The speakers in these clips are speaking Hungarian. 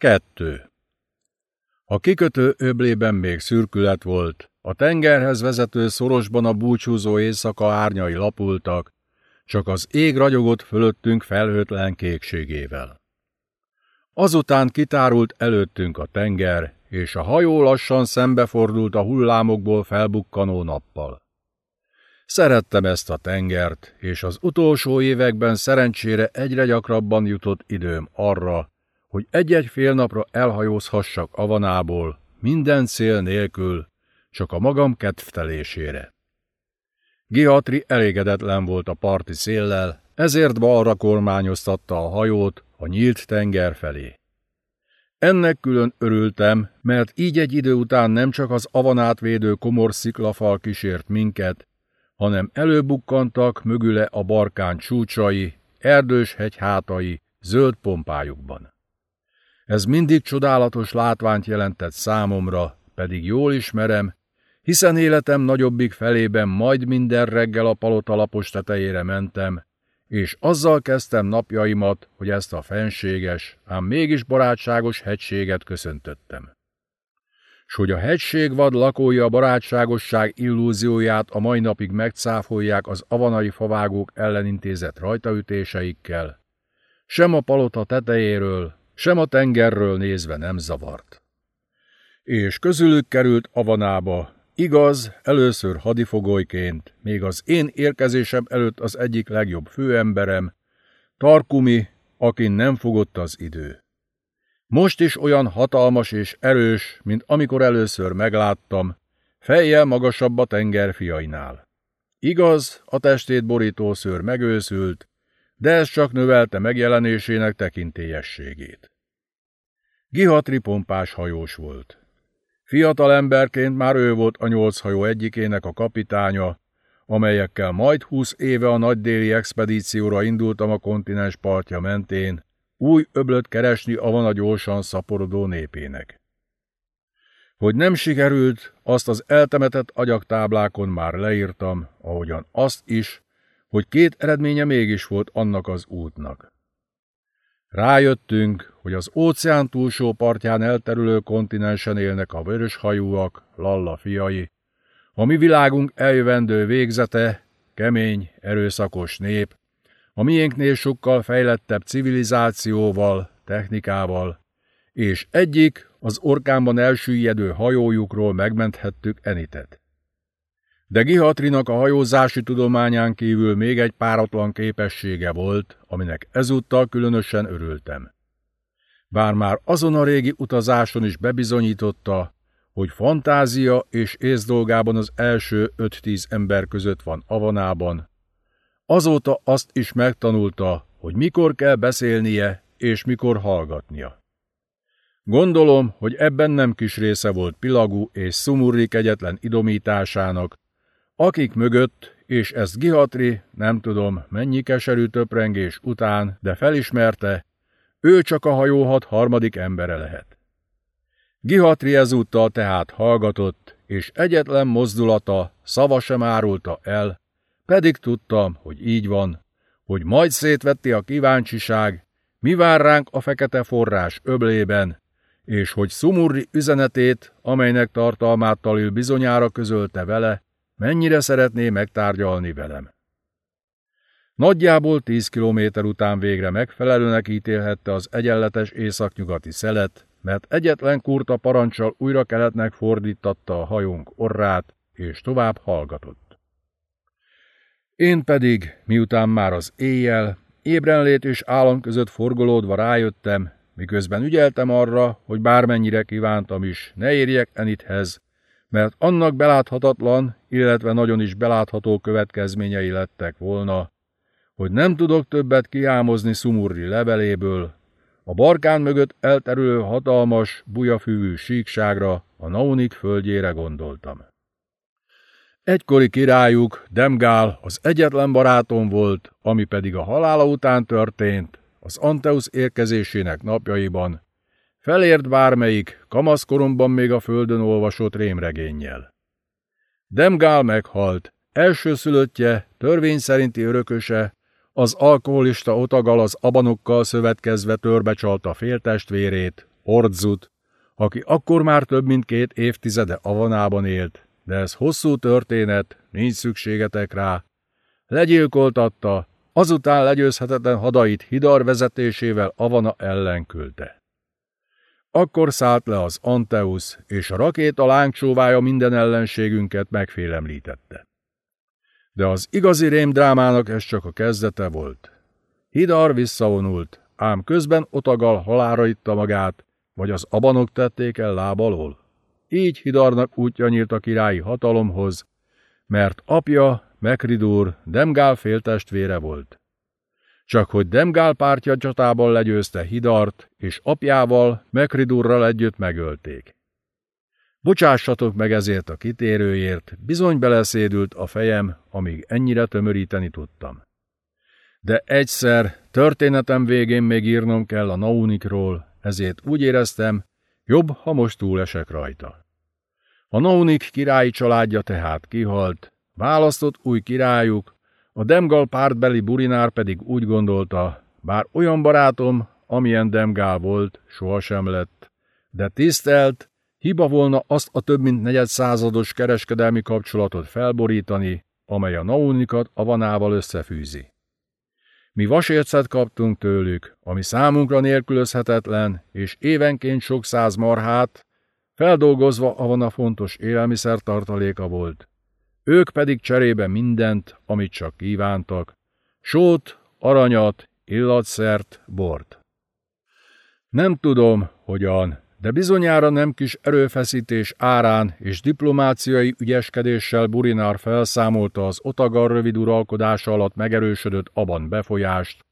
Kettő. A kikötő öblében még szürkület volt, a tengerhez vezető szorosban a búcsúzó éjszaka árnyai lapultak, csak az ég ragyogott fölöttünk felhőtlen kékségével. Azután kitárult előttünk a tenger, és a hajó lassan szembefordult a hullámokból felbukkanó nappal. Szerettem ezt a tengert, és az utolsó években szerencsére egyre gyakrabban jutott időm arra, hogy egy-egy fél napra elhajózhassak Avanából, minden cél nélkül, csak a magam kedvtelésére. Giatri elégedetlen volt a parti széllel, ezért balra kormányoztatta a hajót a nyílt tenger felé. Ennek külön örültem, mert így egy idő után nem csak az avanát védő komor sziklafal kísért minket, hanem előbukkantak mögüle a barkán csúcsai, erdős hegyhátai, zöld pompájukban. Ez mindig csodálatos látványt jelentett számomra, pedig jól ismerem, hiszen életem nagyobbik felében majd minden reggel a palota lapos tetejére mentem, és azzal kezdtem napjaimat, hogy ezt a fenséges, ám mégis barátságos hegységet köszöntöttem. S hogy a hegység vad lakói a barátságosság illúzióját a mai napig megcáfolják az avanai favágók ellenintézett rajtaütéseikkel, sem a palota tetejéről, sem a tengerről nézve nem zavart. És közülük került avanába, Igaz, először hadifogolyként, még az én érkezésem előtt az egyik legjobb főemberem, Tarkumi, akin nem fogott az idő. Most is olyan hatalmas és erős, mint amikor először megláttam, fejjel magasabb a tenger fiainál. Igaz, a testét borító szőr megőszült, de ez csak növelte megjelenésének tekintélyességét. Gihatri pompás hajós volt. Fiatal emberként már ő volt a nyolc hajó egyikének a kapitánya, amelyekkel majd húsz éve a nagy déli expedícióra indultam a kontinens partja mentén, új öblöt keresni a van a gyorsan szaporodó népének. Hogy nem sikerült, azt az eltemetett agyaktáblákon már leírtam, ahogyan azt is, hogy két eredménye mégis volt annak az útnak. Rájöttünk, hogy az óceán túlsó partján elterülő kontinensen élnek a vöröshajúak, Lalla fiai. A mi világunk eljövendő végzete, kemény, erőszakos nép, a miénknél sokkal fejlettebb civilizációval, technikával, és egyik az orkánban elsüllyedő hajójukról megmenthettük Enitet. De Gihatrinak a hajózási tudományán kívül még egy páratlan képessége volt, aminek ezúttal különösen örültem. Bár már azon a régi utazáson is bebizonyította, hogy fantázia és észdolgában az első öt-tíz ember között van Avanában, azóta azt is megtanulta, hogy mikor kell beszélnie és mikor hallgatnia. Gondolom, hogy ebben nem kis része volt Pilagú és Szumurri kegyetlen idomításának, akik mögött, és ezt Gihatri, nem tudom mennyi keserű töprengés után, de felismerte, ő csak a hajóhat harmadik embere lehet. Gihatri ezúttal tehát hallgatott, és egyetlen mozdulata, szava sem árulta el, pedig tudtam, hogy így van, hogy majd szétvetti a kíváncsiság, mi vár ránk a fekete forrás öblében, és hogy Szumurri üzenetét, amelynek tartalmát talül bizonyára közölte vele, mennyire szeretné megtárgyalni velem. Nagyjából tíz kilométer után végre megfelelőnek ítélhette az egyenletes északnyugati szelet, mert egyetlen kurta parancsal újra keletnek fordítatta a hajónk orrát, és tovább hallgatott. Én pedig, miután már az éjjel, ébrenlét és álom között forgolódva rájöttem, miközben ügyeltem arra, hogy bármennyire kívántam is, ne érjek Enithez, mert annak beláthatatlan, illetve nagyon is belátható következményei lettek volna, hogy nem tudok többet kiámozni Szumurri leveléből, a barkán mögött elterülő hatalmas, bujafüvű síkságra, a Naunik földjére gondoltam. Egykori királyuk, Demgál, az egyetlen barátom volt, ami pedig a halála után történt, az Anteusz érkezésének napjaiban, felért bármelyik, kamaszkoromban még a földön olvasott rémregénnyel. Demgál meghalt, elsőszülöttje, törvény szerinti örököse, az alkoholista otagal az abanokkal szövetkezve törbecsalta féltestvérét, Ordzut, aki akkor már több mint két évtizede Avanában élt, de ez hosszú történet, nincs szükségetek rá. Legyilkoltatta, azután legyőzhetetlen hadait Hidar vezetésével Avana ellen küldte. Akkor szállt le az Anteus, és a rakéta lángcsóvája minden ellenségünket megfélemlítette. De az igazi rémdrámának ez csak a kezdete volt. Hidar visszavonult, ám közben Otagal halára itta magát, vagy az abanok tették el lábalól. Így Hidarnak útja nyílt a királyi hatalomhoz, mert apja, Mekridur, Demgál féltestvére volt. Csak hogy Demgál pártja csatában legyőzte Hidart, és apjával, Mekridurral együtt megölték. Bocsássatok meg ezért a kitérőért, bizony beleszédült a fejem, amíg ennyire tömöríteni tudtam. De egyszer, történetem végén még írnom kell a Naunikról, ezért úgy éreztem, jobb, ha most túlesek rajta. A Naunik királyi családja tehát kihalt, választott új királyuk, a Demgal pártbeli burinár pedig úgy gondolta, bár olyan barátom, amilyen Demgál volt, sohasem lett, de tisztelt, hiba volna azt a több mint negyed százados kereskedelmi kapcsolatot felborítani, amely a Naunikat a vanával összefűzi. Mi vasércet kaptunk tőlük, ami számunkra nélkülözhetetlen, és évenként sok száz marhát, feldolgozva a fontos élelmiszertartaléka volt. Ők pedig cserébe mindent, amit csak kívántak, sót, aranyat, illatszert, bort. Nem tudom, hogyan, de bizonyára nem kis erőfeszítés árán és diplomáciai ügyeskedéssel Burinár felszámolta az Otagar rövid uralkodása alatt megerősödött aban befolyást,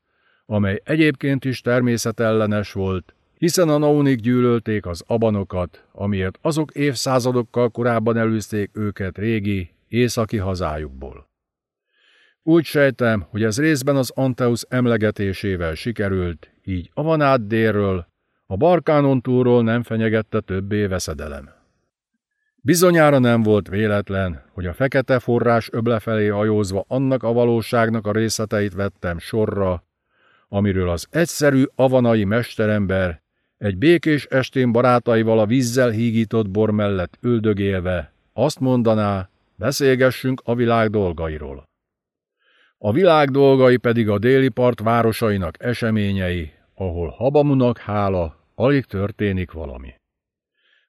amely egyébként is természetellenes volt, hiszen a naunik gyűlölték az abanokat, amiért azok évszázadokkal korábban elűzték őket régi, északi hazájukból. Úgy sejtem, hogy ez részben az Anteus emlegetésével sikerült, így Avanát délről, a Barkánon túlról nem fenyegette többé veszedelem. Bizonyára nem volt véletlen, hogy a fekete forrás öble felé hajózva annak a valóságnak a részleteit vettem sorra, amiről az egyszerű avanai mesterember egy békés estén barátaival a vízzel hígított bor mellett üldögélve azt mondaná, beszélgessünk a világ dolgairól. A világ dolgai pedig a déli part városainak eseményei, ahol Habamunak hála, alig történik valami.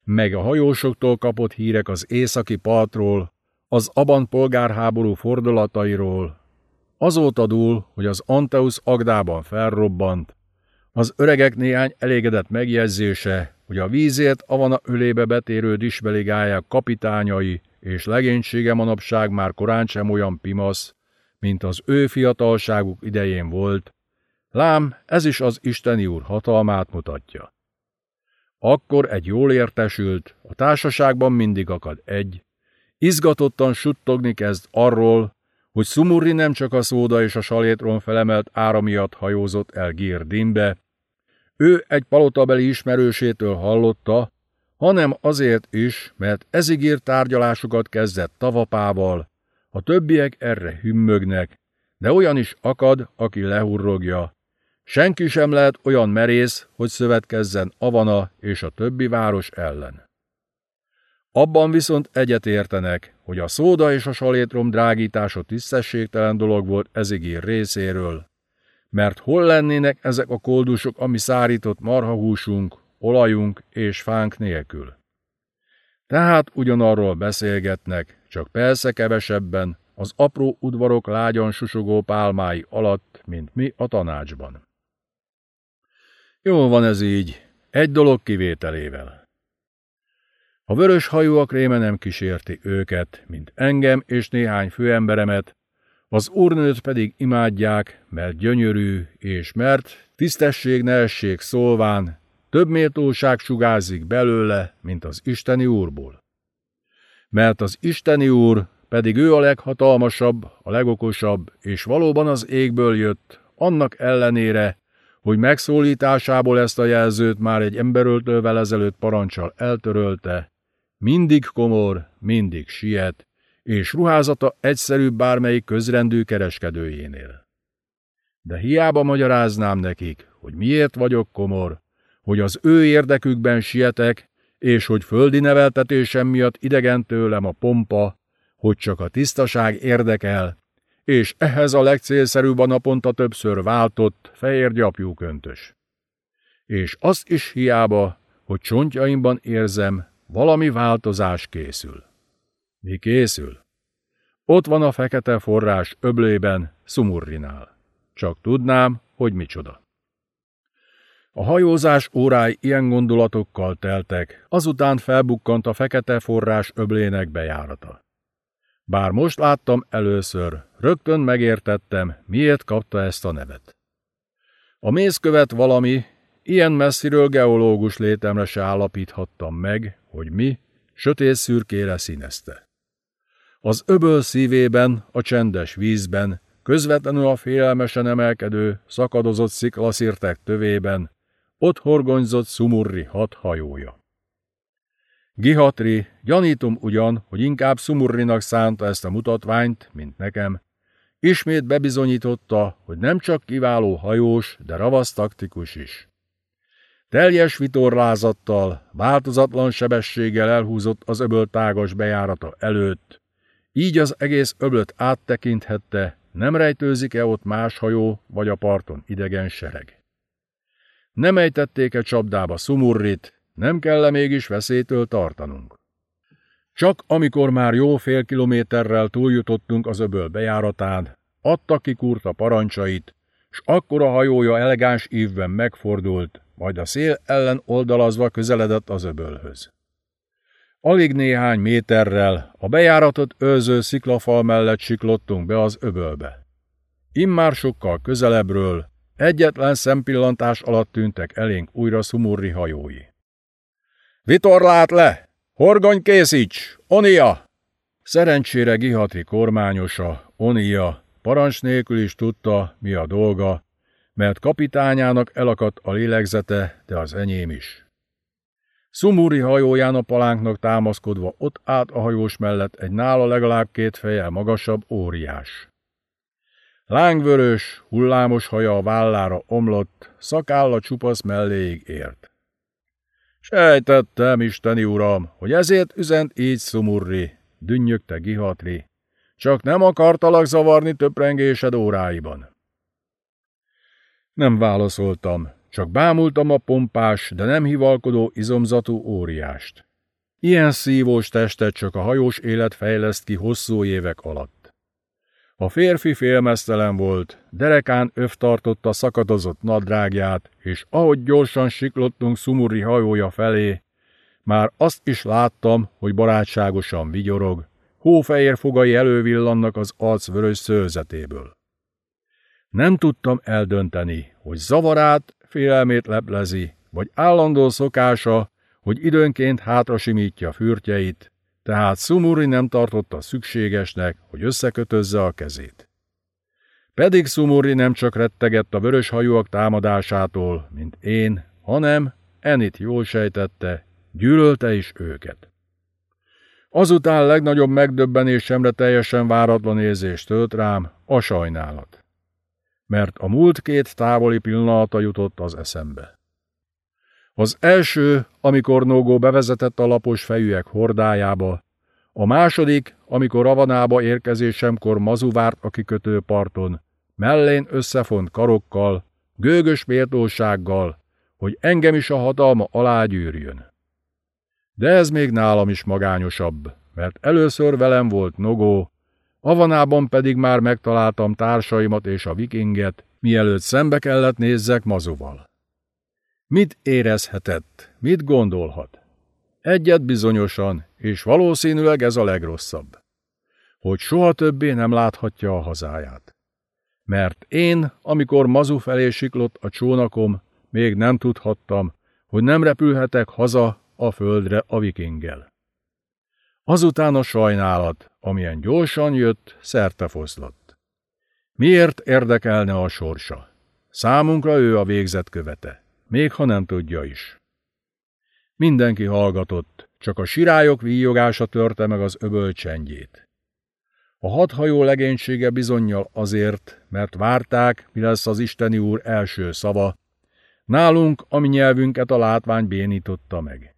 Meg a hajósoktól kapott hírek az északi partról, az Aban polgárháború fordulatairól, azóta dúl, hogy az Anteus Agdában felrobbant, az öregek néhány elégedett megjegyzése, hogy a vízért Avana ölébe betérő disbeligáják kapitányai és legénysége manapság már korán sem olyan pimasz, mint az ő fiatalságuk idején volt, lám ez is az Isteni Úr hatalmát mutatja. Akkor egy jól értesült, a társaságban mindig akad egy, izgatottan suttogni kezd arról, hogy Szumurri nem csak a szóda és a salétron felemelt ára miatt hajózott el Girdinbe, ő egy palotabeli ismerősétől hallotta, hanem azért is, mert ezigír tárgyalásokat kezdett tavapával, a többiek erre hümmögnek, de olyan is akad, aki lehurrogja. Senki sem lehet olyan merész, hogy szövetkezzen Avana és a többi város ellen. Abban viszont egyetértenek, hogy a szóda és a salétrom drágítása tisztességtelen dolog volt ezigír részéről, mert hol lennének ezek a koldusok, ami szárított marhahúsunk, olajunk és fánk nélkül. Tehát ugyanarról beszélgetnek, csak persze kevesebben, az apró udvarok lágyan susogó pálmái alatt, mint mi a tanácsban. Jól van ez így, egy dolog kivételével. A vörös hajúak réme nem kísérti őket, mint engem és néhány főemberemet, az úrnőt pedig imádják, mert gyönyörű, és mert tisztesség neesség szólván több méltóság sugárzik belőle, mint az Isteni Úrból. Mert az Isteni Úr pedig ő a leghatalmasabb, a legokosabb, és valóban az égből jött, annak ellenére, hogy megszólításából ezt a jelzőt már egy emberöltővel ezelőtt parancsal eltörölte, mindig komor, mindig siet, és ruházata egyszerűbb bármelyik közrendű kereskedőjénél. De hiába magyaráznám nekik, hogy miért vagyok komor, hogy az ő érdekükben sietek, és hogy földi neveltetésem miatt idegen tőlem a pompa, hogy csak a tisztaság érdekel, és ehhez a legcélszerűbb a naponta többször váltott, fehér gyapjú köntös. És azt is hiába, hogy csontjaimban érzem, valami változás készül. Mi készül? Ott van a fekete forrás öblében, Sumurrinál. Csak tudnám, hogy micsoda. A hajózás órái ilyen gondolatokkal teltek, azután felbukkant a fekete forrás öblének bejárata. Bár most láttam először, rögtön megértettem, miért kapta ezt a nevet. A mézkövet valami, ilyen messziről geológus létemre se állapíthattam meg, hogy mi, sötét szürkére színezte. Az öböl szívében, a csendes vízben, közvetlenül a félelmesen emelkedő, szakadozott sziklaszirtek tövében, ott horgonyzott Sumurri hat hajója. Gihatri, gyanítom ugyan, hogy inkább Sumurrinak szánta ezt a mutatványt, mint nekem, ismét bebizonyította, hogy nem csak kiváló hajós, de ravasz taktikus is. Teljes vitorlázattal, változatlan sebességgel elhúzott az öböl tágas bejárata előtt, így az egész öblöt áttekinthette, nem rejtőzik-e ott más hajó, vagy a parton idegen sereg. Nem ejtették-e csapdába Sumurrit, nem kell -e mégis veszélytől tartanunk. Csak amikor már jó fél kilométerrel túljutottunk az öböl bejáratán, adta ki kurta parancsait, s akkor a hajója elegáns ívben megfordult, majd a szél ellen oldalazva közeledett az öbölhöz. Alig néhány méterrel a bejáratot őző sziklafal mellett siklottunk be az öbölbe. Immár sokkal közelebbről, egyetlen szempillantás alatt tűntek elénk újra Szumurri hajói. Vitorlát le! Horgony készíts! Onia! Szerencsére Gihatri kormányosa, Onia, parancs nélkül is tudta, mi a dolga, mert kapitányának elakadt a lélegzete, de az enyém is. Szumúri hajóján a palánknak támaszkodva ott át a hajós mellett egy nála legalább két fejjel magasabb óriás. Lángvörös, hullámos haja a vállára omlott, szakálla csupasz melléig ért. Sejtettem, isteni uram, hogy ezért üzent így Szumurri, dünnyögte Gihatri. Csak nem akartalak zavarni töprengésed óráiban. Nem válaszoltam, csak bámultam a pompás, de nem hivalkodó izomzatú óriást. Ilyen szívós testet csak a hajós élet fejleszt ki hosszú évek alatt. A férfi félmeztelen volt, derekán öv tartotta szakadozott nadrágját, és ahogy gyorsan siklottunk Szumuri hajója felé, már azt is láttam, hogy barátságosan vigyorog, hófehér fogai elővillannak az arc vörös szőzetéből. Nem tudtam eldönteni, hogy zavarát félelmét leplezi, vagy állandó szokása, hogy időnként hátrasimítja fürtjeit, tehát Sumuri nem tartotta szükségesnek, hogy összekötözze a kezét. Pedig Sumuri nem csak rettegett a vörös hajóak támadásától, mint én, hanem, Enit jól sejtette, gyűlölte is őket. Azután legnagyobb megdöbbenésemre teljesen váratlan érzést tölt rám a sajnálat mert a múlt két távoli pillanata jutott az eszembe. Az első, amikor Nógó bevezetett a lapos fejűek hordájába, a második, amikor Ravanába érkezésemkor Mazu várt a kikötőparton, mellén összefont karokkal, gőgös méltósággal, hogy engem is a hatalma alá gyűrjön. De ez még nálam is magányosabb, mert először velem volt Nogó, Avanában pedig már megtaláltam társaimat és a vikinget, mielőtt szembe kellett nézzek Mazuval. Mit érezhetett, mit gondolhat? Egyet bizonyosan, és valószínűleg ez a legrosszabb. Hogy soha többé nem láthatja a hazáját. Mert én, amikor Mazu felé siklott a csónakom, még nem tudhattam, hogy nem repülhetek haza a földre a vikinggel. Azután a sajnálat, amilyen gyorsan jött, szertefoszlott. Miért érdekelne a sorsa? Számunkra ő a végzet követe, még ha nem tudja is. Mindenki hallgatott, csak a sirályok víjogása törte meg az öböl csendjét. A hadhajó legénysége bizonyal azért, mert várták, mi lesz az Isteni úr első szava, Nálunk, ami nyelvünket a látvány bénította meg.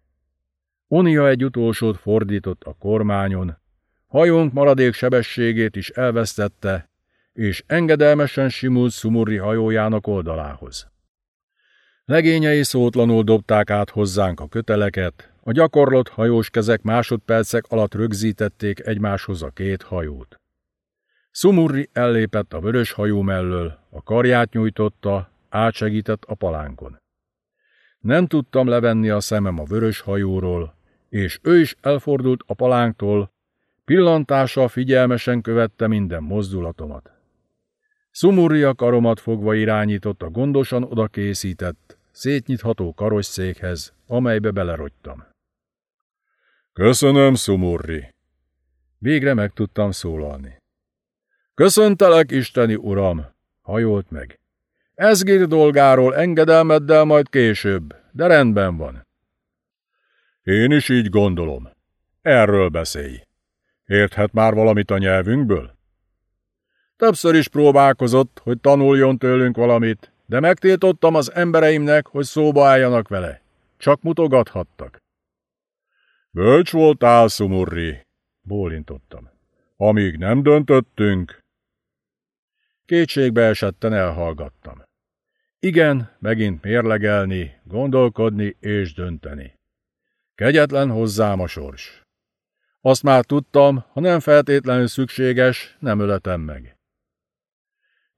Onia egy utolsót fordított a kormányon, hajónk maradék sebességét is elvesztette, és engedelmesen simult Szumurri hajójának oldalához. Legényei szótlanul dobták át hozzánk a köteleket, a gyakorlott hajós kezek másodpercek alatt rögzítették egymáshoz a két hajót. Szumurri ellépett a vörös hajó mellől, a karját nyújtotta, átsegített a palánkon. Nem tudtam levenni a szemem a vörös hajóról, és ő is elfordult a palánktól, pillantással figyelmesen követte minden mozdulatomat. Szumurri a karomat fogva irányított a gondosan oda készített, szétnyitható karosszékhez, amelybe belerogytam. Köszönöm, Szumurri! Végre meg tudtam szólalni. Köszöntelek, isteni uram! Hajolt meg. Ezgir dolgáról engedelmeddel majd később, de rendben van. Én is így gondolom. Erről beszélj. Érthet már valamit a nyelvünkből? Többször is próbálkozott, hogy tanuljon tőlünk valamit, de megtiltottam az embereimnek, hogy szóba álljanak vele. Csak mutogathattak. Bölcs voltál, Szumurri, bólintottam. Amíg nem döntöttünk. Kétségbe esetten elhallgattam. Igen, megint mérlegelni, gondolkodni és dönteni. Kegyetlen hozzám a sors. Azt már tudtam, ha nem feltétlenül szükséges, nem öletem meg.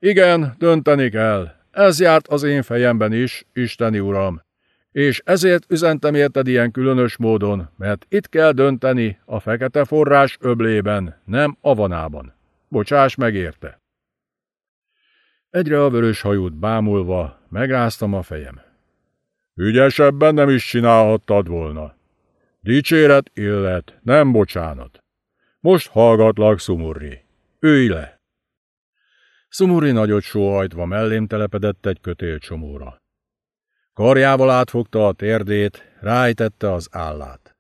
Igen, dönteni kell. Ez járt az én fejemben is, Isteni Uram. És ezért üzentem érted ilyen különös módon, mert itt kell dönteni a fekete forrás öblében, nem avanában. Bocsáss meg érte. Egyre a vörös hajót bámulva megráztam a fejem. Ügyesebben nem is csinálhattad volna. Dicséret illet, nem bocsánat. Most hallgatlak, Szumurri. Ülj le! Szumuri nagyot sóhajtva mellém telepedett egy kötélcsomóra. Karjával átfogta a térdét, rájtette az állát.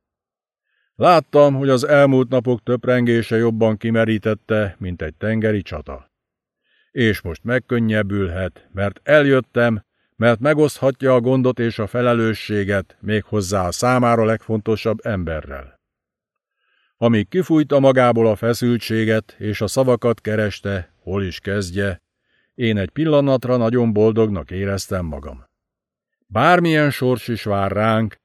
Láttam, hogy az elmúlt napok töprengése jobban kimerítette, mint egy tengeri csata. És most megkönnyebbülhet, mert eljöttem, mert megoszthatja a gondot és a felelősséget még hozzá a számára legfontosabb emberrel. Amíg kifújta magából a feszültséget és a szavakat kereste, hol is kezdje, én egy pillanatra nagyon boldognak éreztem magam. Bármilyen sors is vár ránk,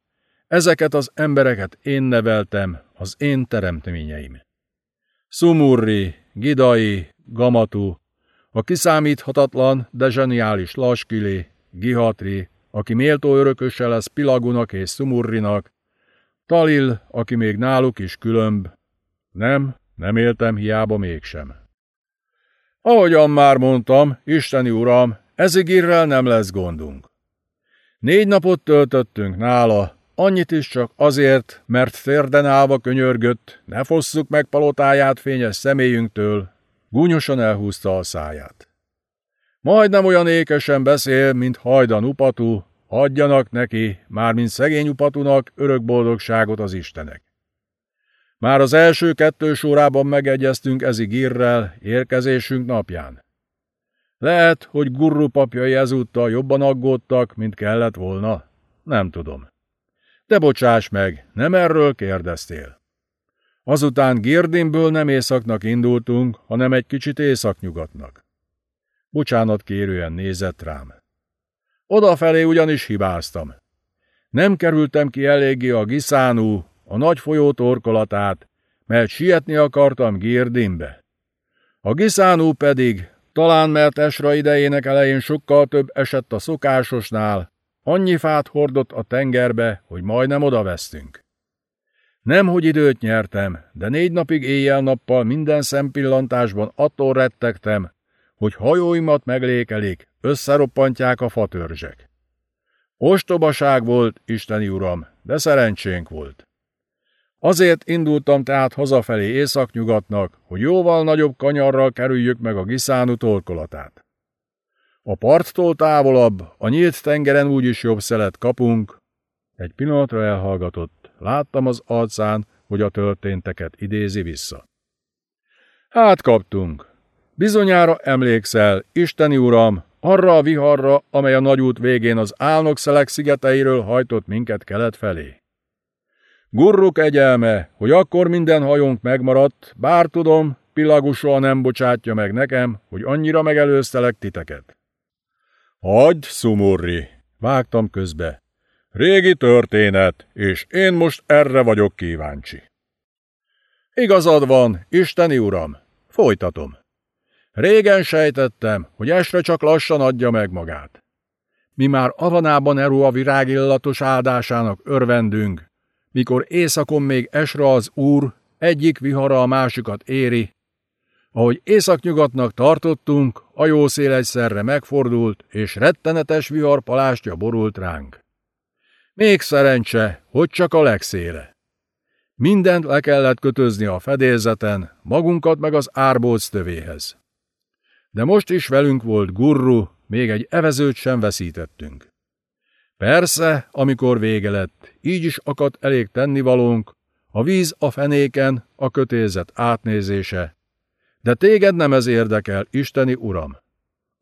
ezeket az embereket én neveltem, az én teremtményeim. Sumurri, Gidai, Gamatu, a kiszámíthatatlan, de zseniális Laskili, Gihatri, aki méltó örököse lesz Pilagunak és Sumurrinak, Talil, aki még náluk is különb. Nem, nem éltem hiába mégsem. Ahogyan már mondtam, Isteni Uram, ezigirrel nem lesz gondunk. Négy napot töltöttünk nála, annyit is csak azért, mert térden állva könyörgött, ne fosszuk meg palotáját fényes személyünktől, gúnyosan elhúzta a száját. Majdnem olyan ékesen beszél, mint hajdan upatú, adjanak neki, mármint szegény upatunak örök boldogságot az Istenek. Már az első kettő sorában megegyeztünk ezigírrel érkezésünk napján. Lehet, hogy Gurru papjai ezúttal jobban aggódtak, mint kellett volna. Nem tudom. De bocsáss meg, nem erről kérdeztél. Azután Girdinből nem északnak indultunk, hanem egy kicsit északnyugatnak. Bocsánat kérően nézett rám. Odafelé ugyanis hibáztam. Nem kerültem ki eléggé a Giszánú, a nagy folyó torkolatát, mert sietni akartam Girdinbe. A Giszánú pedig, talán mert Esra idejének elején sokkal több esett a szokásosnál, annyi fát hordott a tengerbe, hogy majdnem odavesztünk. Nem, hogy időt nyertem, de négy napig éjjel-nappal minden szempillantásban attól rettegtem, hogy hajóimat meglékelik, összeroppantják a fatörzsek. Ostobaság volt, Isteni Uram, de szerencsénk volt. Azért indultam tehát hazafelé északnyugatnak, hogy jóval nagyobb kanyarral kerüljük meg a Giszánú torkolatát. A parttól távolabb, a nyílt tengeren úgyis jobb szelet kapunk. Egy pillanatra elhallgatott, láttam az arcán, hogy a történteket idézi vissza. Hát kaptunk. Bizonyára emlékszel, Isteni Uram, arra a viharra, amely a nagyút végén az álnokszelek szigeteiről hajtott minket kelet felé. Gurruk egyelme, hogy akkor minden hajónk megmaradt, bár tudom, Pilagus soha nem bocsátja meg nekem, hogy annyira megelőztelek titeket. Hagyd, Szumurri, vágtam közbe. Régi történet, és én most erre vagyok kíváncsi. Igazad van, Isteni Uram, folytatom. Régen sejtettem, hogy esre csak lassan adja meg magát. Mi már avanában erő a virágillatos áldásának örvendünk, mikor éjszakon még esre az úr, egyik vihara a másikat éri, ahogy északnyugatnak tartottunk, a jószél egyszerre megfordult, és rettenetes vihar palástja borult ránk. Még szerencse, hogy csak a legszéle. Mindent le kellett kötözni a fedélzeten, magunkat meg az árbóc tövéhez. De most is velünk volt gurru, még egy evezőt sem veszítettünk. Persze, amikor vége lett, így is akadt elég tennivalónk, a víz a fenéken, a kötézet átnézése. De téged nem ez érdekel, Isteni Uram.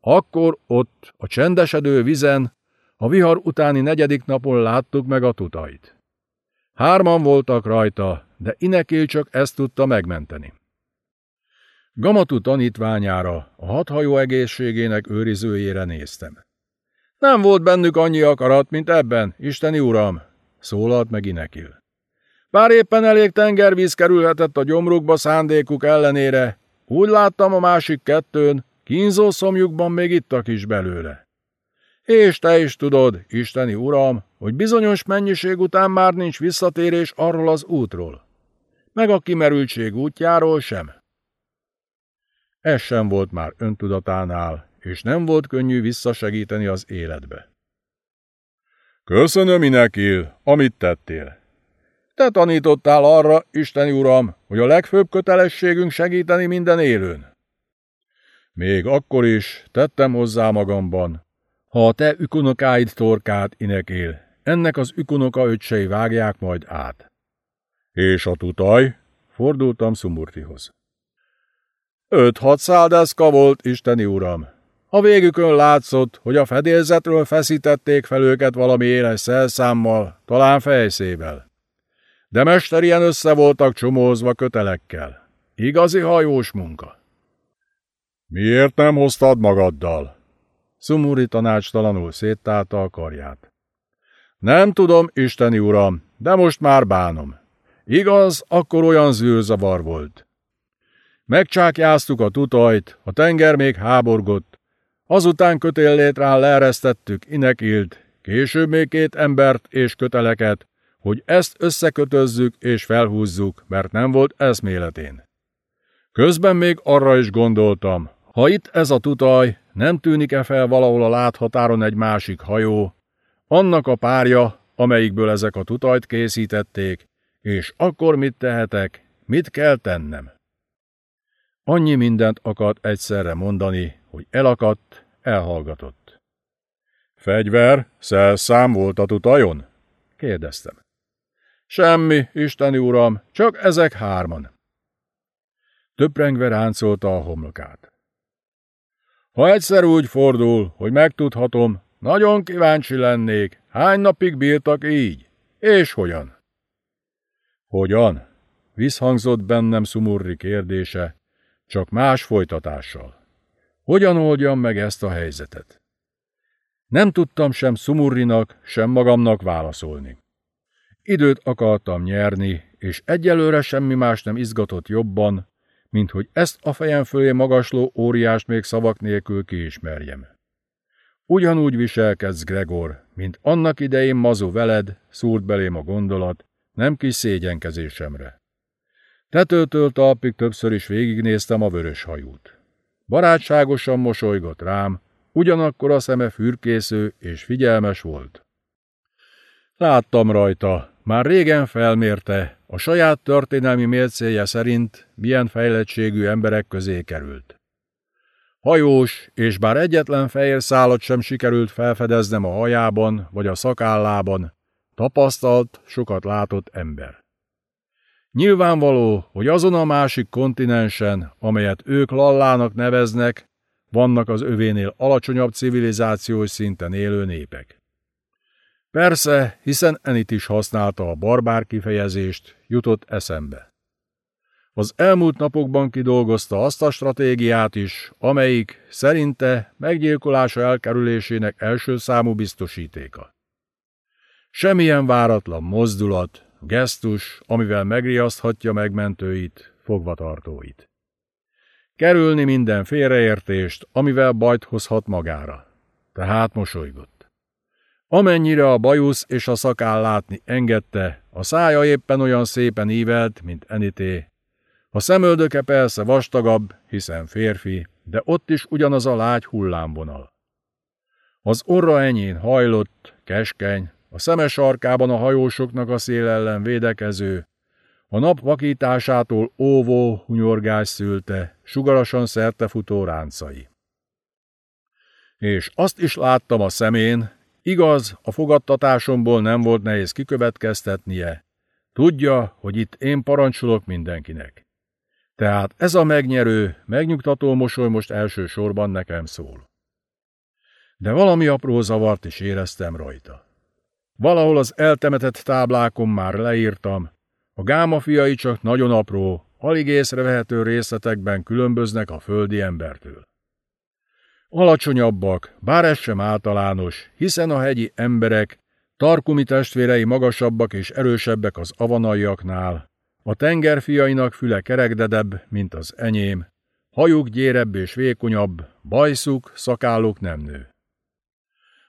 Akkor ott, a csendesedő vizen, a vihar utáni negyedik napon láttuk meg a tutait. Hárman voltak rajta, de Inekél csak ezt tudta megmenteni. Gamatú tanítványára, a hathajó egészségének őrizőjére néztem. Nem volt bennük annyi akarat, mint ebben, Isteni Uram, szólalt meg Inekil. Bár éppen elég tengervíz kerülhetett a gyomrukba szándékuk ellenére, úgy láttam a másik kettőn, kínzó szomjukban még ittak is belőle. És te is tudod, Isteni Uram, hogy bizonyos mennyiség után már nincs visszatérés arról az útról. Meg a kimerültség útjáról sem. Ez sem volt már öntudatánál, és nem volt könnyű visszasegíteni az életbe. Köszönöm, Inekil, amit tettél. Te tanítottál arra, Isteni Uram, hogy a legfőbb kötelességünk segíteni minden élőn. Még akkor is tettem hozzá magamban, ha a te ükunokáid torkát inekél, ennek az ükunoka öccsei vágják majd át. És a tutaj? Fordultam Szumurtihoz. Öt-hat száldeszka volt, Isteni Uram. A végükön látszott, hogy a fedélzetről feszítették fel őket valami éles szelszámmal, talán fejszével. De mesterien össze voltak csomózva kötelekkel. Igazi hajós munka. Miért nem hoztad magaddal? Szumuri tanácstalanul széttálta a karját. Nem tudom, Isteni uram, de most már bánom. Igaz, akkor olyan zűrzavar volt. Megcsákjáztuk a tutajt, a tenger még háborgott. Azután kötéllétrán leeresztettük Inekilt, később még két embert és köteleket, hogy ezt összekötözzük és felhúzzuk, mert nem volt eszméletén. Közben még arra is gondoltam, ha itt ez a tutaj, nem tűnik-e fel valahol a láthatáron egy másik hajó, annak a párja, amelyikből ezek a tutajt készítették, és akkor mit tehetek, mit kell tennem? Annyi mindent akart egyszerre mondani, hogy elakadt, elhallgatott. Fegyver, szelszám volt a tutajon? kérdeztem. Semmi, Isteni uram, csak ezek hárman. Töprengve ráncolta a homlokát. Ha egyszer úgy fordul, hogy megtudhatom, nagyon kíváncsi lennék, hány napig bírtak így, és hogyan? Hogyan? Visszhangzott bennem Szumurri kérdése, csak más folytatással. Hogyan oldjam meg ezt a helyzetet? Nem tudtam sem Szumurrinak, sem magamnak válaszolni. Időt akartam nyerni, és egyelőre semmi más nem izgatott jobban, mint hogy ezt a fejem fölé magasló óriást még szavak nélkül kiismerjem. Ugyanúgy viselkedsz, Gregor, mint annak idején mazu veled, szúrt belém a gondolat, nem kis szégyenkezésemre. Tetőtől talpig többször is végignéztem a vörös hajút. Barátságosan mosolygott rám, ugyanakkor a szeme fürkésző és figyelmes volt. Láttam rajta, már régen felmérte, a saját történelmi mércéje szerint milyen fejlettségű emberek közé került. Hajós, és bár egyetlen fehér szálat sem sikerült felfedeznem a hajában vagy a szakállában, tapasztalt, sokat látott ember. Nyilvánvaló, hogy azon a másik kontinensen, amelyet ők Lallának neveznek, vannak az övénél alacsonyabb civilizációs szinten élő népek. Persze, hiszen Enit is használta a barbár kifejezést, jutott eszembe. Az elmúlt napokban kidolgozta azt a stratégiát is, amelyik szerinte meggyilkolása elkerülésének első számú biztosítéka. Semmilyen váratlan mozdulat, gesztus, amivel megriaszthatja megmentőit, fogvatartóit. Kerülni minden félreértést, amivel bajt hozhat magára. Tehát mosolygott. Amennyire a bajusz és a szakáll látni engedte, a szája éppen olyan szépen ívelt, mint Enité. A szemöldöke persze vastagabb, hiszen férfi, de ott is ugyanaz a lágy hullámvonal. Az orra enyén hajlott, keskeny, a szemes arkában a hajósoknak a szél ellen védekező, a nap vakításától óvó hunyorgás szülte, sugarasan szertefutó ráncai. És azt is láttam a szemén, igaz, a fogadtatásomból nem volt nehéz kikövetkeztetnie, tudja, hogy itt én parancsolok mindenkinek. Tehát ez a megnyerő, megnyugtató mosoly most elsősorban nekem szól. De valami apró zavart is éreztem rajta. Valahol az eltemetett táblákon már leírtam, a gáma fiai csak nagyon apró, alig észrevehető részletekben különböznek a földi embertől. Alacsonyabbak, bár ez sem általános, hiszen a hegyi emberek, Tarkumi testvérei magasabbak és erősebbek az avanaiaknál, a tengerfiainak füle kerekdedebb, mint az enyém, hajuk gyérebb és vékonyabb, bajszuk, szakáluk nem nő.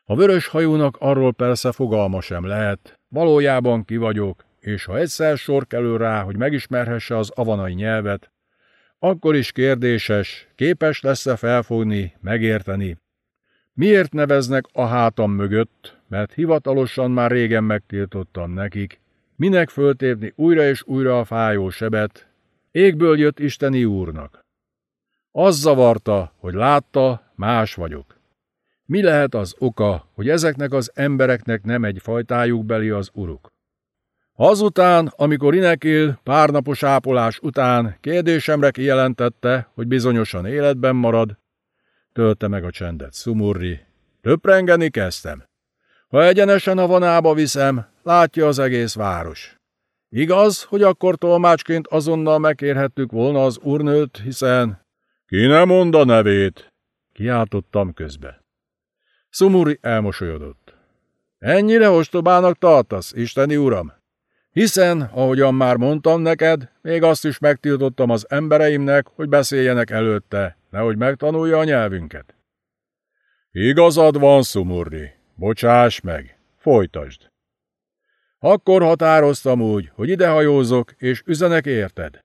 A vörös hajónak arról persze fogalma sem lehet, valójában ki vagyok, és ha egyszer sor kerül rá, hogy megismerhesse az avanai nyelvet, akkor is kérdéses, képes lesz-e felfogni, megérteni. Miért neveznek a hátam mögött, mert hivatalosan már régen megtiltottam nekik, minek föltépni újra és újra a fájó sebet, égből jött Isteni úrnak. Az zavarta, hogy látta, más vagyok. Mi lehet az oka, hogy ezeknek az embereknek nem egy fajtájuk beli az uruk? Azután, amikor Inekil pár napos ápolás után kérdésemre kijelentette, hogy bizonyosan életben marad, tölte meg a csendet Szumurri. Töprengeni kezdtem. Ha egyenesen a vonába viszem, látja az egész város. Igaz, hogy akkor tolmácsként azonnal megkérhettük volna az urnőt, hiszen... Ki nem mond a nevét? Kiáltottam közbe. Szumuri elmosolyodott. Ennyire ostobának tartasz, isteni uram? Hiszen, ahogyan már mondtam neked, még azt is megtiltottam az embereimnek, hogy beszéljenek előtte, nehogy megtanulja a nyelvünket. Igazad van, Szumurri. Bocsáss meg. Folytasd. Akkor határoztam úgy, hogy idehajózok, és üzenek érted.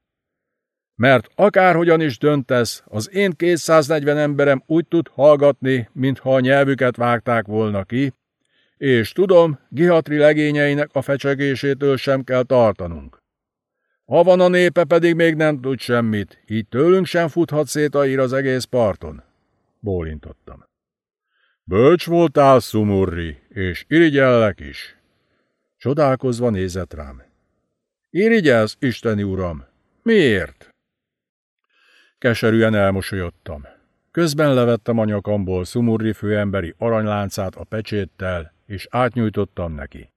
Mert akárhogyan is döntesz, az én 240 emberem úgy tud hallgatni, mintha a nyelvüket vágták volna ki, és tudom, Gihatri legényeinek a fecsegésétől sem kell tartanunk. Ha van a népe pedig még nem tud semmit, így tőlünk sem futhat szét a ír az egész parton. Bólintottam. Bölcs voltál, Szumurri, és irigyellek is. Csodálkozva nézett rám. Irigyelsz, Isteni uram? Miért? Keserűen elmosolyodtam. Közben levettem a nyakamból Szumurri főemberi aranyláncát a pecséttel, és átnyújtottam neki.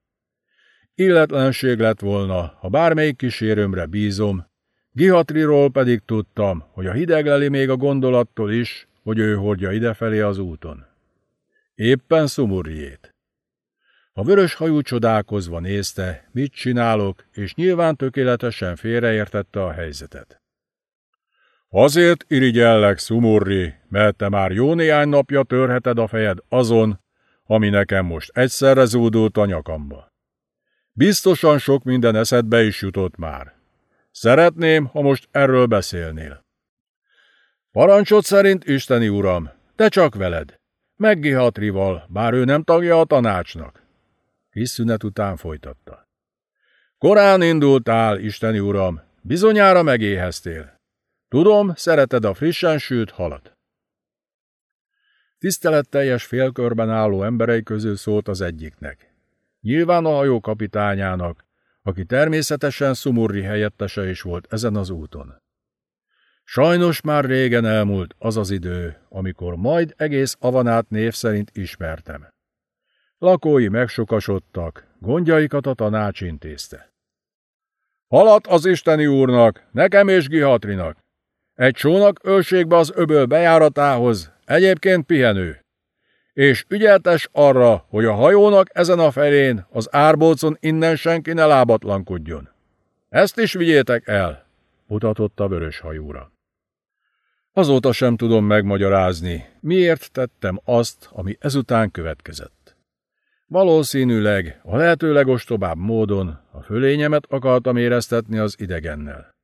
Illetlenség lett volna, ha bármelyik kísérőmre bízom, Gihatriról pedig tudtam, hogy a hideg leli még a gondolattól is, hogy ő hordja idefelé az úton. Éppen Szumurriét. A vörös hajú csodálkozva nézte, mit csinálok, és nyilván tökéletesen félreértette a helyzetet. Azért irigyellek, Szumurri, mert te már jó néhány napja törheted a fejed azon, ami nekem most egyszerre zúdult a nyakamba. Biztosan sok minden eszedbe is jutott már. Szeretném, ha most erről beszélnél. Parancsot szerint, Isteni Uram, te csak veled. Meggihatrival, bár ő nem tagja a tanácsnak. Kis szünet után folytatta. Korán indultál, Isteni Uram, bizonyára megéheztél. Tudom, szereted a frissen sült halat. Tiszteletteljes félkörben álló emberei közül szólt az egyiknek. Nyilván a hajó kapitányának, aki természetesen Szumurri helyettese is volt ezen az úton. Sajnos már régen elmúlt az az idő, amikor majd egész Avanát név szerint ismertem. Lakói megsokasodtak, gondjaikat a tanács intézte. Halat az isteni úrnak, nekem és Gihatrinak. Egy csónak ölségbe az öböl bejáratához, egyébként pihenő. És ügyeltes arra, hogy a hajónak ezen a felén, az árbócon innen senki ne lábatlankodjon. Ezt is vigyétek el, mutatott a vörös hajóra. Azóta sem tudom megmagyarázni, miért tettem azt, ami ezután következett. Valószínűleg a lehető legostobább módon a fölényemet akartam éreztetni az idegennel.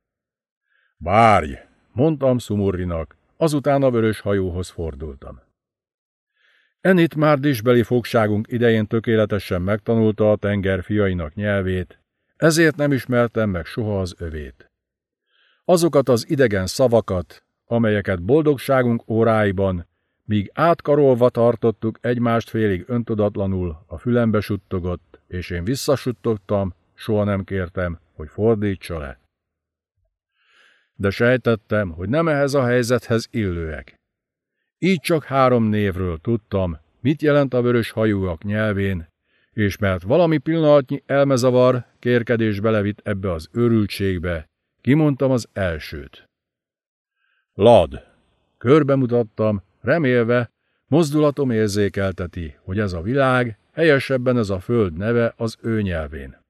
Várj, mondtam Szumurrinak, azután a vörös hajóhoz fordultam. Enit már disbeli fogságunk idején tökéletesen megtanulta a tenger fiainak nyelvét, ezért nem ismertem meg soha az övét. Azokat az idegen szavakat, amelyeket boldogságunk óráiban, míg átkarolva tartottuk egymást félig öntudatlanul, a fülembe suttogott, és én visszasuttogtam, soha nem kértem, hogy fordítsa le. De sejtettem, hogy nem ehhez a helyzethez illőek. Így csak három névről tudtam, mit jelent a vörös hajúak nyelvén, és mert valami pillanatnyi elmezavar, kérkedés belevitt ebbe az őrültségbe, kimondtam az elsőt. Lad. Körbe mutattam, remélve, mozdulatom érzékelteti, hogy ez a világ, helyesebben ez a föld neve az ő nyelvén.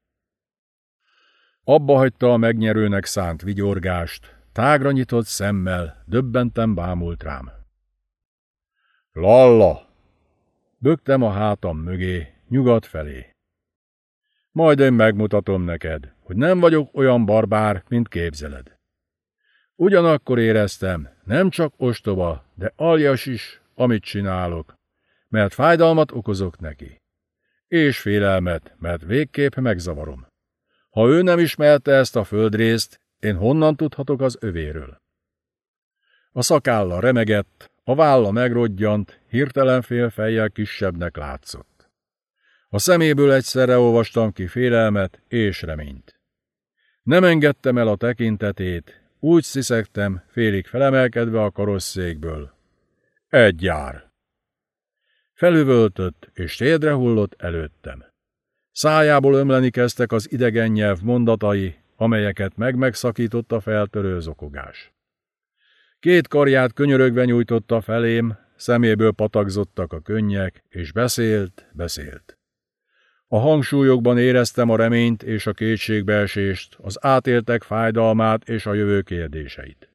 Abba hagyta a megnyerőnek szánt vigyorgást, tágra nyitott szemmel, döbbenten bámult rám. Lalla! Bögtem a hátam mögé, nyugat felé. Majd én megmutatom neked, hogy nem vagyok olyan barbár, mint képzeled. Ugyanakkor éreztem, nem csak ostoba, de aljas is, amit csinálok, mert fájdalmat okozok neki. És félelmet, mert végképp megzavarom. Ha ő nem ismerte ezt a földrészt, én honnan tudhatok az övéről? A szakálla remegett, a válla megrodjant, hirtelen fél fejjel kisebbnek látszott. A szeméből egyszerre olvastam ki félelmet és reményt. Nem engedtem el a tekintetét, úgy sziszegtem, félig felemelkedve a karosszékből. Egy jár. Felüvöltött, és térdre hullott előttem. Szájából ömleni kezdtek az idegen nyelv mondatai, amelyeket meg-megszakított a feltörő zokogás. Két karját könyörögve nyújtotta felém, szeméből patakzottak a könnyek, és beszélt, beszélt. A hangsúlyokban éreztem a reményt és a kétségbeesést, az átéltek fájdalmát és a jövő kérdéseit.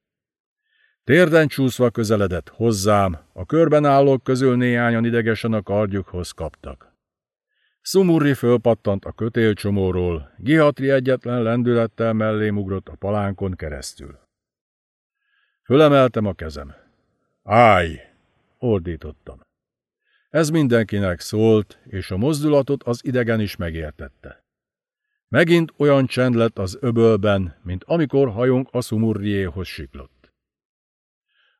Térden csúszva közeledett hozzám, a körben állók közül néhányan idegesen a kardjukhoz kaptak. Szumurri fölpattant a kötélcsomóról, Gihatri egyetlen lendülettel mellém ugrott a palánkon keresztül. Fölemeltem a kezem. Állj! ordítottam. Ez mindenkinek szólt, és a mozdulatot az idegen is megértette. Megint olyan csend lett az öbölben, mint amikor hajónk a Szumurriéhoz siklott.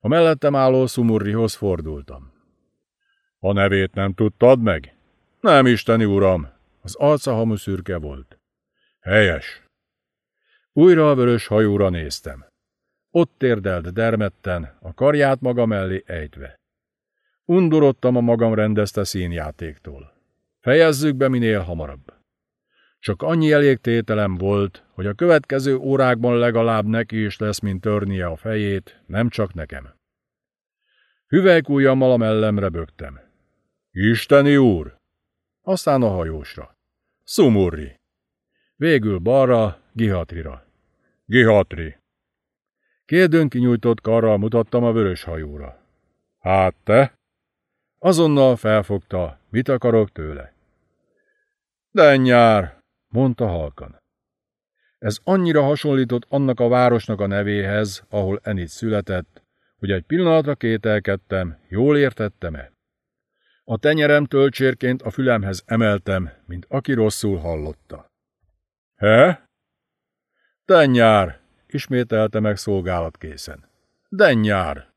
A mellettem álló Szumurrihoz fordultam. A nevét nem tudtad meg? Nem, isteni uram, az arca hamuszürke volt. Helyes. Újra a vörös hajóra néztem. Ott térdelt dermedten, a karját maga mellé ejtve. Undorodtam a magam rendezte színjátéktól. Fejezzük be minél hamarabb. Csak annyi elégtételem volt, hogy a következő órákban legalább neki is lesz, mint törnie a fejét, nem csak nekem. Hüvelykújjammal a mellemre bögtem. Isteni úr! Aztán a hajósra. Szumurri! Végül balra, Gihatrira. Gihatri! Kérdőn kinyújtott karral mutattam a vörös hajóra. Hát te? Azonnal felfogta, mit akarok tőle. De nyár, mondta halkan. Ez annyira hasonlított annak a városnak a nevéhez, ahol Enit született, hogy egy pillanatra kételkedtem, jól értettem-e. A tenyerem töltsérként a fülemhez emeltem, mint aki rosszul hallotta. He? Dennyár, ismételte meg szolgálatkészen. Dennyár!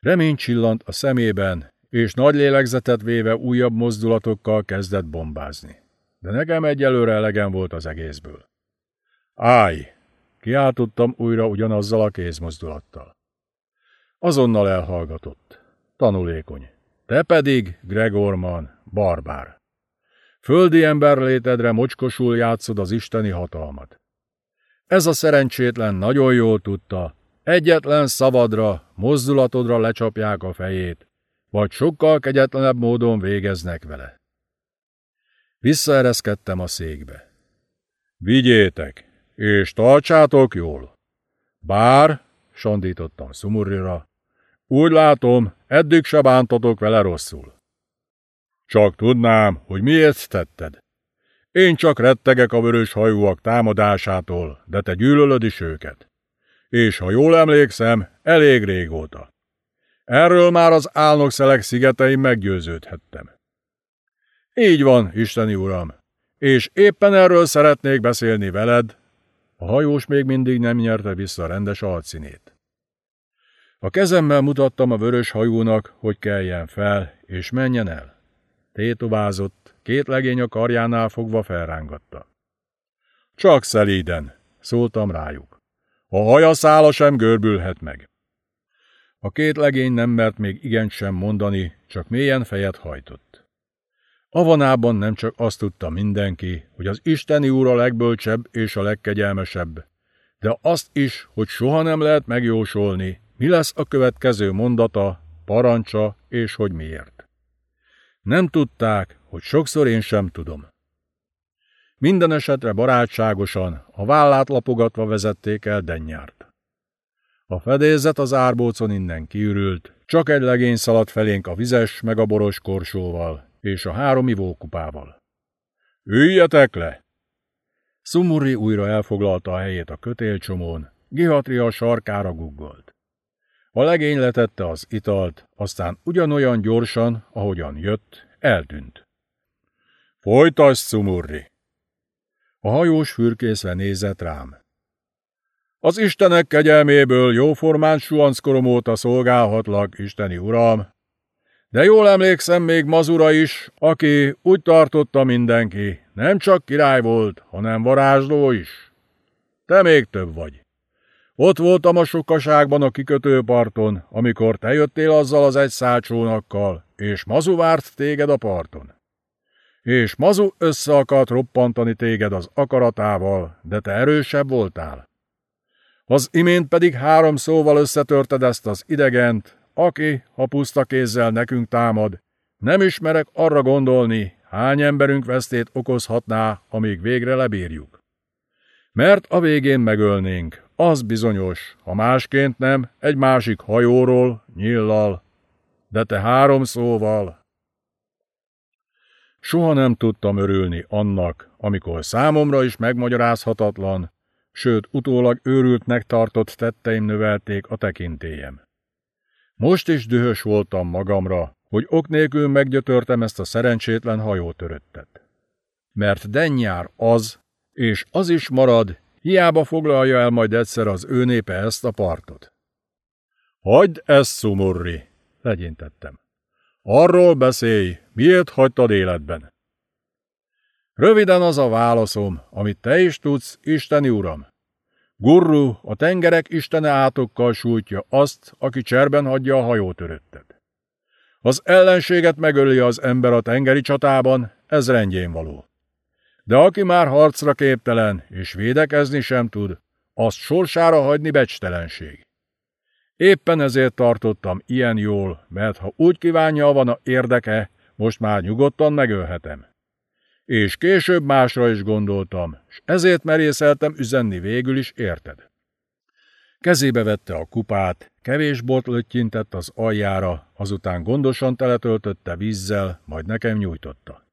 Remény csillant a szemében, és nagy lélegzetet véve újabb mozdulatokkal kezdett bombázni. De nekem egyelőre elegem volt az egészből. Állj! kiáltottam újra ugyanazzal a kézmozdulattal. Azonnal elhallgatott. Tanulékony. Te pedig, Gregorman, barbár. Földi ember létedre mocskosul játszod az isteni hatalmat. Ez a szerencsétlen nagyon jól tudta, egyetlen szavadra, mozdulatodra lecsapják a fejét, vagy sokkal kegyetlenebb módon végeznek vele. Visszaereszkedtem a székbe. Vigyétek, és tartsátok jól. Bár, sondítottam Szumurira, úgy látom, eddig se bántatok vele rosszul. Csak tudnám, hogy miért tetted. Én csak rettegek a vörös hajúak támadásától, de te gyűlölöd is őket. És ha jól emlékszem, elég régóta. Erről már az álnokszelek szigetein meggyőződhettem. Így van, Isteni Uram, és éppen erről szeretnék beszélni veled. A hajós még mindig nem nyerte vissza rendes arcszínét. A kezemmel mutattam a vörös hajónak, hogy keljen fel, és menjen el. Tétovázott, két legény a karjánál fogva felrángatta. Csak szelíden, szóltam rájuk. A haja szála sem görbülhet meg. A két legény nem mert még igen sem mondani, csak mélyen fejet hajtott. Avanában nem csak azt tudta mindenki, hogy az Isteni Úr a legbölcsebb és a legkegyelmesebb, de azt is, hogy soha nem lehet megjósolni, mi lesz a következő mondata, parancsa és hogy miért. Nem tudták, hogy sokszor én sem tudom. Minden esetre barátságosan, a vállát lapogatva vezették el Dennyárt. A fedélzet az árbócon innen kiürült, csak egy legény szaladt felénk a vizes meg a boros korsóval és a három ivókupával. Üljetek le! Szumuri újra elfoglalta a helyét a kötélcsomón, Gihatria sarkára guggolt. A legény letette az italt, aztán ugyanolyan gyorsan, ahogyan jött, eltűnt. Folytasd, Szumurri! A hajós fürkészve nézett rám. Az Istenek kegyelméből jóformán suanckorom óta szolgálhatlak, Isteni Uram. De jól emlékszem még Mazura is, aki úgy tartotta mindenki, nem csak király volt, hanem varázsló is. Te még több vagy. Ott voltam a sokaságban a kikötőparton, amikor te jöttél azzal az egy szácsónakkal, és Mazu várt téged a parton. És Mazu össze akart roppantani téged az akaratával, de te erősebb voltál. Az imént pedig három szóval összetörted ezt az idegent, aki, ha puszta kézzel nekünk támad, nem ismerek arra gondolni, hány emberünk vesztét okozhatná, amíg végre lebírjuk. Mert a végén megölnénk, az bizonyos, ha másként nem, egy másik hajóról, nyillal, de te három szóval. Soha nem tudtam örülni annak, amikor számomra is megmagyarázhatatlan, sőt utólag őrültnek tartott tetteim növelték a tekintélyem. Most is dühös voltam magamra, hogy ok nélkül meggyötörtem ezt a szerencsétlen hajótöröttet. Mert Dennyár az, és az is marad, hiába foglalja el majd egyszer az ő népe ezt a partot. Hagyd ezt, Szumurri, legyintettem. Arról beszélj, miért hagytad életben. Röviden az a válaszom, amit te is tudsz, Isteni Uram. Gurru, a tengerek istene átokkal sújtja azt, aki cserben hagyja a hajótöröttet. Az ellenséget megöli az ember a tengeri csatában, ez rendjén való. De aki már harcra képtelen és védekezni sem tud, azt sorsára hagyni becstelenség. Éppen ezért tartottam ilyen jól, mert ha úgy kívánja van a érdeke, most már nyugodtan megölhetem és később másra is gondoltam, és ezért merészeltem üzenni végül is, érted? Kezébe vette a kupát, kevés bort löttyintett az aljára, azután gondosan teletöltötte vízzel, majd nekem nyújtotta.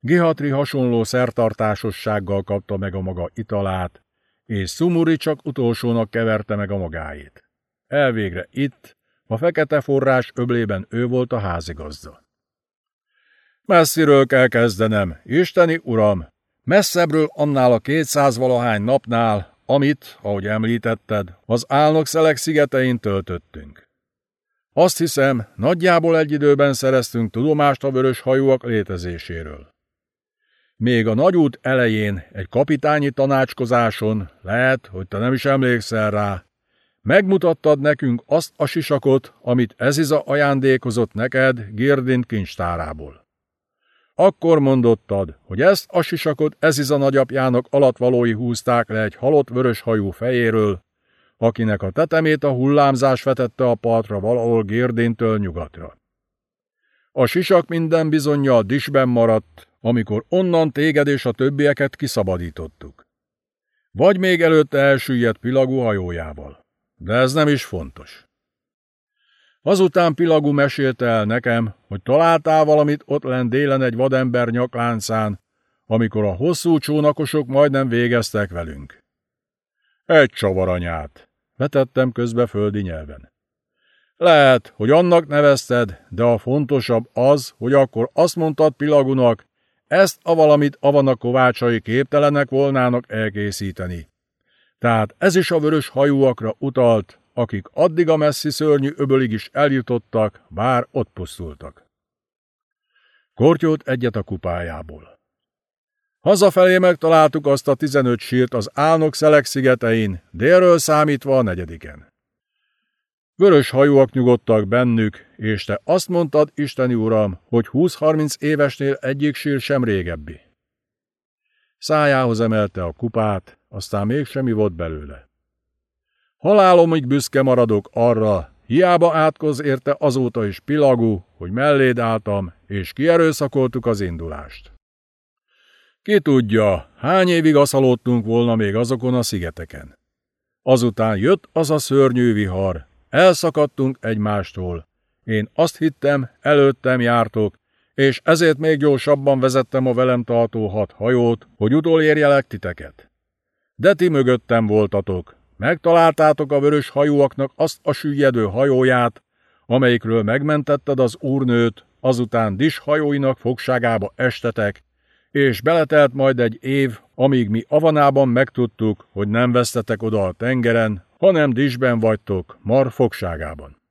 Gihatri hasonló szertartásossággal kapta meg a maga italát, és Szumuri csak utolsónak keverte meg a magáét. Elvégre itt, a fekete forrás öblében ő volt a házigazda. Messziről kell kezdenem, Isteni Uram, messzebbről annál a kétszáz valahány napnál, amit, ahogy említetted, az álnokszelek szigetein töltöttünk. Azt hiszem, nagyjából egy időben szereztünk tudomást a vörös hajóak létezéséről. Még a nagyút elején, egy kapitányi tanácskozáson, lehet, hogy te nem is emlékszel rá, megmutattad nekünk azt a sisakot, amit Eziza ajándékozott neked Girdint kincstárából. Akkor mondottad, hogy ezt a sisakot Eziza nagyapjának alatvalói húzták le egy halott vörös hajú fejéről, akinek a tetemét a hullámzás vetette a partra valahol Gérdéntől nyugatra. A sisak minden bizonyja disben maradt, amikor onnan téged és a többieket kiszabadítottuk. Vagy még előtte elsüllyedt Pilagú hajójával. De ez nem is fontos. Azután Pilagú mesélte el nekem, hogy találtál valamit ott lent délen egy vadember nyakláncán, amikor a hosszú csónakosok majdnem végeztek velünk. Egy csavaranyát, vetettem közbe földi nyelven. Lehet, hogy annak nevezted, de a fontosabb az, hogy akkor azt mondtad Pilagunak, ezt a valamit Avana kovácsai képtelenek volnának elkészíteni. Tehát ez is a vörös hajúakra utalt, akik addig a messzi szörnyű öbölig is eljutottak, bár ott pusztultak. Kortyót egyet a kupájából. Hazafelé megtaláltuk azt a tizenöt sírt az Álnok Szelek szigetein, délről számítva a negyediken. Vörös hajóak nyugodtak bennük, és te azt mondtad, Isteni Uram, hogy 20-30 évesnél egyik sír sem régebbi. Szájához emelte a kupát, aztán még semmi volt belőle. Halálomig büszke maradok arra, hiába átkoz érte azóta is pilagú, hogy melléd álltam, és kierőszakoltuk az indulást. Ki tudja, hány évig aszalódtunk volna még azokon a szigeteken. Azután jött az a szörnyű vihar, elszakadtunk egymástól. Én azt hittem, előttem jártok, és ezért még gyorsabban vezettem a velem tartó hat hajót, hogy utolérjelek titeket. De ti mögöttem voltatok, megtaláltátok a vörös hajóaknak azt a süllyedő hajóját, amelyikről megmentetted az úrnőt, azután Dis hajóinak fogságába estetek, és beletelt majd egy év, amíg mi Avanában megtudtuk, hogy nem vesztetek oda a tengeren, hanem Disben vagytok, Mar fogságában.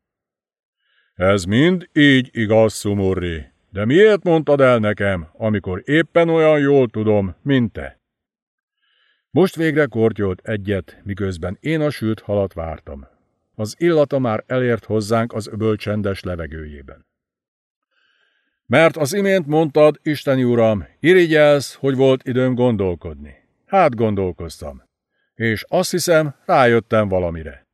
Ez mind így igaz, Szumurri, de miért mondtad el nekem, amikor éppen olyan jól tudom, mint te? Most végre kortyolt egyet, miközben én a sült halat vártam. Az illata már elért hozzánk az öböl csendes levegőjében. Mert az imént mondtad, Isteni Uram, irigyelsz, hogy volt időm gondolkodni. Hát gondolkoztam. És azt hiszem, rájöttem valamire.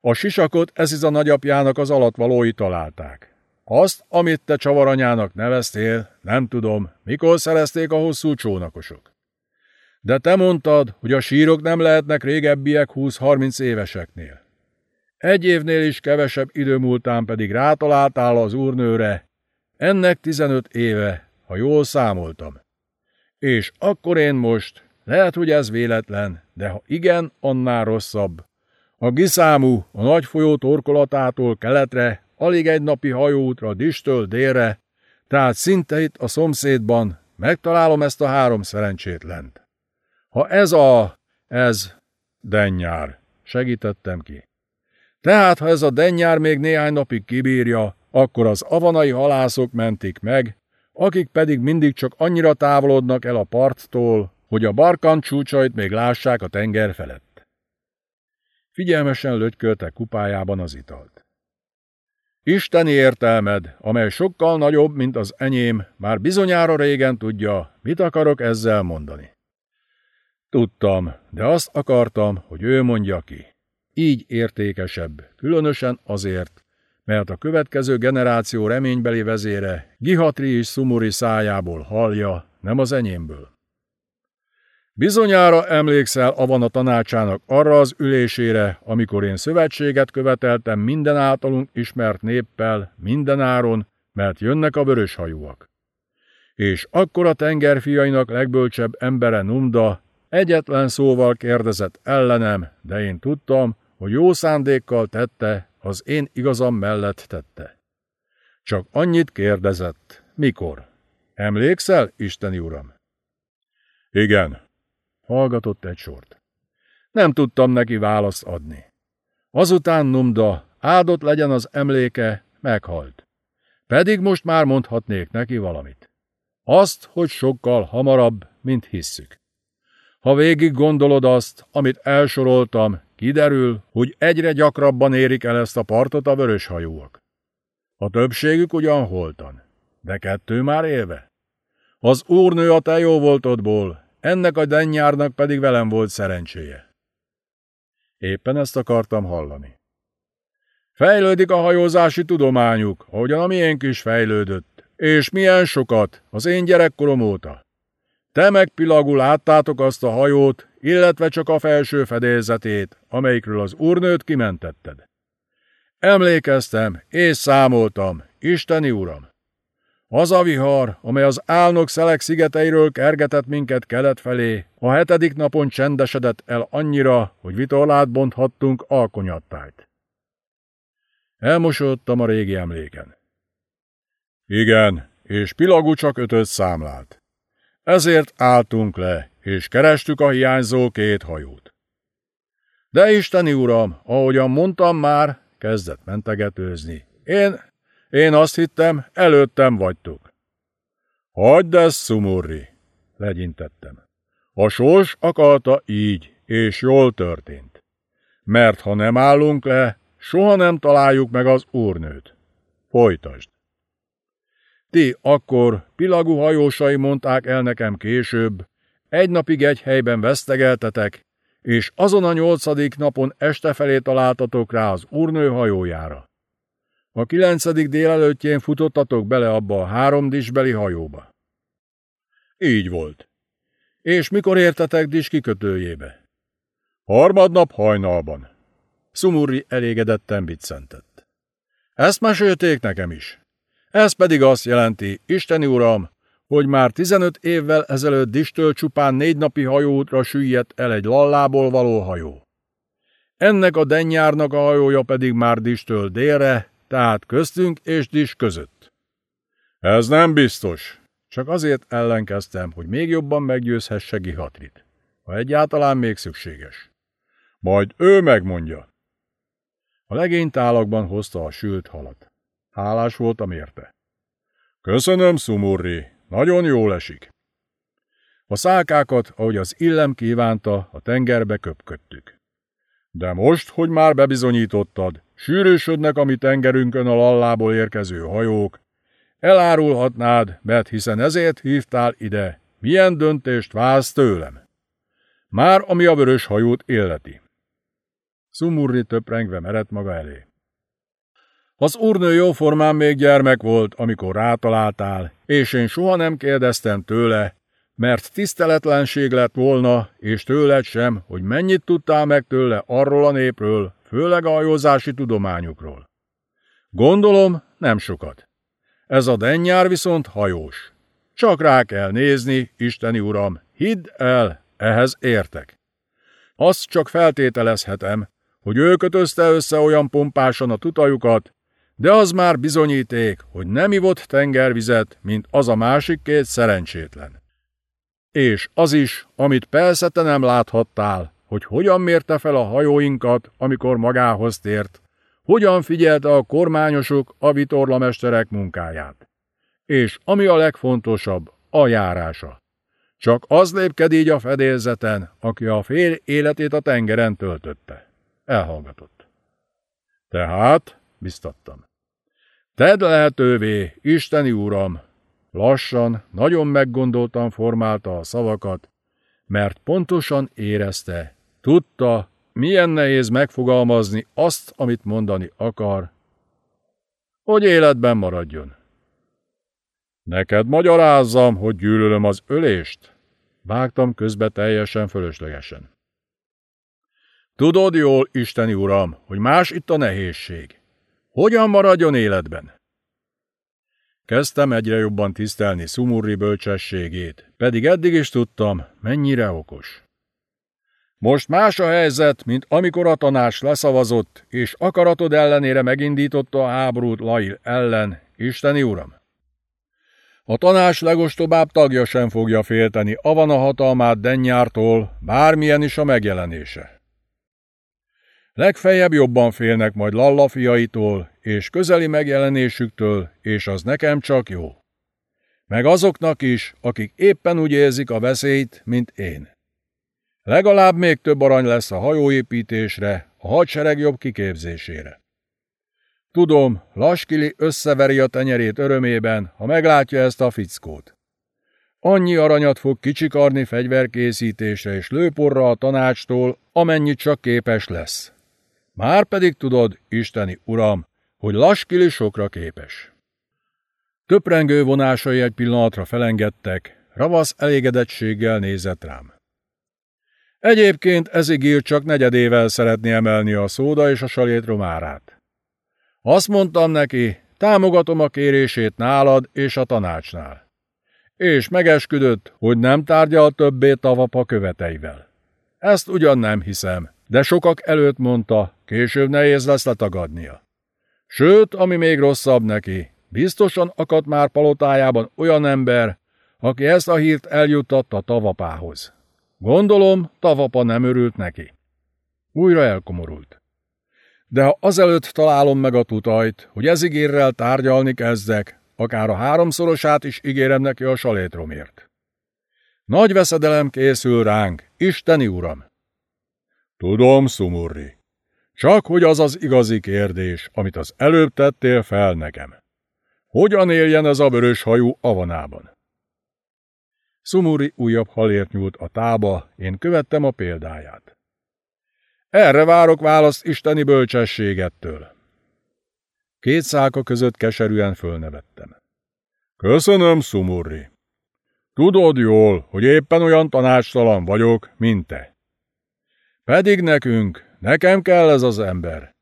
A sisakot ez a nagyapjának az alatvalói találták. Azt, amit te csavaranyának neveztél, nem tudom, mikor szerezték a hosszú csónakosok. De te mondtad, hogy a sírok nem lehetnek régebbiek 20-30 éveseknél. Egy évnél is kevesebb idő múltán pedig rátaláltál az úrnőre, ennek 15 éve, ha jól számoltam. És akkor én most, lehet, hogy ez véletlen, de ha igen, annál rosszabb. A Giszámú, a nagy folyó torkolatától keletre, alig egy napi hajóútra Distől délre, tehát szinte itt a szomszédban megtalálom ezt a három szerencsétlent. Ha ez a... ez... dennyár. Segítettem ki. Tehát, ha ez a dennyár még néhány napig kibírja, akkor az avanai halászok mentik meg, akik pedig mindig csak annyira távolodnak el a parttól, hogy a barkant csúcsait még lássák a tenger felett. Figyelmesen lötykölte kupájában az italt. Isteni értelmed, amely sokkal nagyobb, mint az enyém, már bizonyára régen tudja, mit akarok ezzel mondani. Tudtam, de azt akartam, hogy ő mondja ki. Így értékesebb, különösen azért, mert a következő generáció reménybeli vezére Gihatri és Szumuri szájából hallja, nem az enyémből. Bizonyára emlékszel Avana tanácsának arra az ülésére, amikor én szövetséget követeltem minden általunk ismert néppel, mindenáron, mert jönnek a vöröshajúak. És akkor a tengerfiainak legbölcsebb embere Numda Egyetlen szóval kérdezett ellenem, de én tudtam, hogy jó szándékkal tette, az én igazam mellett tette. Csak annyit kérdezett. Mikor? Emlékszel, Isteni Uram? Igen. Hallgatott egy sort. Nem tudtam neki választ adni. Azután Numda, áldott legyen az emléke, meghalt. Pedig most már mondhatnék neki valamit. Azt, hogy sokkal hamarabb, mint hisszük. Ha végig gondolod azt, amit elsoroltam, kiderül, hogy egyre gyakrabban érik el ezt a partot a vöröshajóak. A többségük ugyan holtan, de kettő már élve. Az úrnő a te jó voltodból, ennek a dennyárnak pedig velem volt szerencséje. Éppen ezt akartam hallani. Fejlődik a hajózási tudományuk, ahogyan a miénk is fejlődött. És milyen sokat, az én gyerekkorom óta. Te meg pilagul láttátok azt a hajót, illetve csak a felső fedélzetét, amelyikről az úrnőt kimentetted. Emlékeztem, és számoltam, Isteni Uram! Az a vihar, amely az álnok szelek szigeteiről kergetett minket kelet felé, a hetedik napon csendesedett el annyira, hogy vitorlát bonthattunk alkonyattájt. Elmosódtam a régi emléken. Igen, és Pilagú csak ötöt számlált. Ezért álltunk le, és kerestük a hiányzó két hajót. De Isteni Uram, ahogyan mondtam már, kezdett mentegetőzni. Én, én azt hittem, előttem vagytok. Hagyd ezt, Szumurri, legyintettem. A sors akarta így, és jól történt. Mert ha nem állunk le, soha nem találjuk meg az úrnőt. Folytasd. Ti akkor pilagú hajósai mondták el nekem később, egy napig egy helyben vesztegeltetek, és azon a nyolcadik napon este felé találtatok rá az úrnő hajójára. A kilencedik délelőttjén futottatok bele abba a három disbeli hajóba. Így volt. És mikor értetek Dis kikötőjébe? Harmadnap hajnalban. Szumurri elégedetten biccentett. Ezt mesélték nekem is. Ez pedig azt jelenti, Isteni Uram, hogy már 15 évvel ezelőtt Distől csupán négy napi hajóútra süllyedt el egy lallából való hajó. Ennek a dennyárnak a hajója pedig már Distől délre, tehát köztünk és Dis között. Ez nem biztos. Csak azért ellenkeztem, hogy még jobban meggyőzhesse Gihatrit, ha egyáltalán még szükséges. Majd ő megmondja. A legény tálakban hozta a sült halat. Hálás voltam érte. Köszönöm, Szumurri, nagyon jól esik. A szálkákat, ahogy az illem kívánta, a tengerbe köpködtük. De most, hogy már bebizonyítottad, sűrűsödnek a mi tengerünkön a lallából érkező hajók, elárulhatnád, mert hiszen ezért hívtál ide, milyen döntést válsz tőlem. Már ami a vörös hajót illeti. Szumurri töprengve merett maga elé. Az úrnő jóformán még gyermek volt, amikor rátaláltál, és én soha nem kérdeztem tőle, mert tiszteletlenség lett volna, és tőled sem, hogy mennyit tudtál meg tőle arról a népről, főleg a hajózási tudományukról. Gondolom, nem sokat. Ez a dennyár viszont hajós. Csak rá kell nézni, Isteni Uram, hidd el, ehhez értek. Azt csak feltételezhetem, hogy ő kötözte össze olyan pompásan a tutajukat, de az már bizonyíték, hogy nem ivott tengervizet, mint az a másik két szerencsétlen. És az is, amit persze te nem láthattál, hogy hogyan mérte fel a hajóinkat, amikor magához tért, hogyan figyelte a kormányosok a vitorlamesterek munkáját. És ami a legfontosabb, a járása. Csak az lépked így a fedélzeten, aki a fél életét a tengeren töltötte. Elhallgatott. Tehát, biztattam. Tedd lehetővé, Isteni Uram! Lassan, nagyon meggondoltan formálta a szavakat, mert pontosan érezte, tudta, milyen nehéz megfogalmazni azt, amit mondani akar, hogy életben maradjon. Neked magyarázzam, hogy gyűlölöm az ölést? Vágtam közbe teljesen fölöslegesen. Tudod jól, Isteni Uram, hogy más itt a nehézség. Hogyan maradjon életben? Kezdtem egyre jobban tisztelni Szumurri bölcsességét, pedig eddig is tudtam, mennyire okos. Most más a helyzet, mint amikor a tanács leszavazott, és akaratod ellenére megindította a háborút Lail ellen, Isteni Uram. A tanács legostobább tagja sem fogja félteni Avana hatalmát Dennyártól, bármilyen is a megjelenése. Legfeljebb jobban félnek majd Lalla fiaitól, és közeli megjelenésüktől, és az nekem csak jó. Meg azoknak is, akik éppen úgy érzik a veszélyt, mint én. Legalább még több arany lesz a hajóépítésre, a hadsereg jobb kiképzésére. Tudom, Laskili összeveri a tenyerét örömében, ha meglátja ezt a fickót. Annyi aranyat fog kicsikarni fegyverkészítésre és lőporra a tanácstól, amennyit csak képes lesz. Már pedig tudod, isteni uram, hogy Laskili sokra képes. Töprengő vonásai egy pillanatra felengedtek, ravasz elégedettséggel nézett rám. Egyébként ez ígér csak negyedével szeretné emelni a szóda és a salét romárát. Azt mondtam neki, támogatom a kérését nálad és a tanácsnál. És megesküdött, hogy nem tárgyal többé tavapa követeivel. Ezt ugyan nem hiszem, de sokak előtt mondta, később nehéz lesz letagadnia. Sőt, ami még rosszabb neki, biztosan akadt már palotájában olyan ember, aki ezt a hírt eljuttatta tavapához. Gondolom, tavapa nem örült neki. Újra elkomorult. De ha azelőtt találom meg a tutajt, hogy ez ígérrel tárgyalni kezdek, akár a háromszorosát is ígérem neki a salétromért. Nagy veszedelem készül ránk, Isteni Uram! Tudom, Szumurri. Csak hogy az az igazi kérdés, amit az előbb tettél fel nekem. Hogyan éljen ez a vörös hajú avanában? Szumuri újabb halért nyúlt a tába, én követtem a példáját. Erre várok választ isteni bölcsességettől. Két szálka között keserűen fölnevettem. Köszönöm, Szumurri. Tudod jól, hogy éppen olyan tanácstalan vagyok, mint te. Pedig nekünk, nekem kell ez az ember.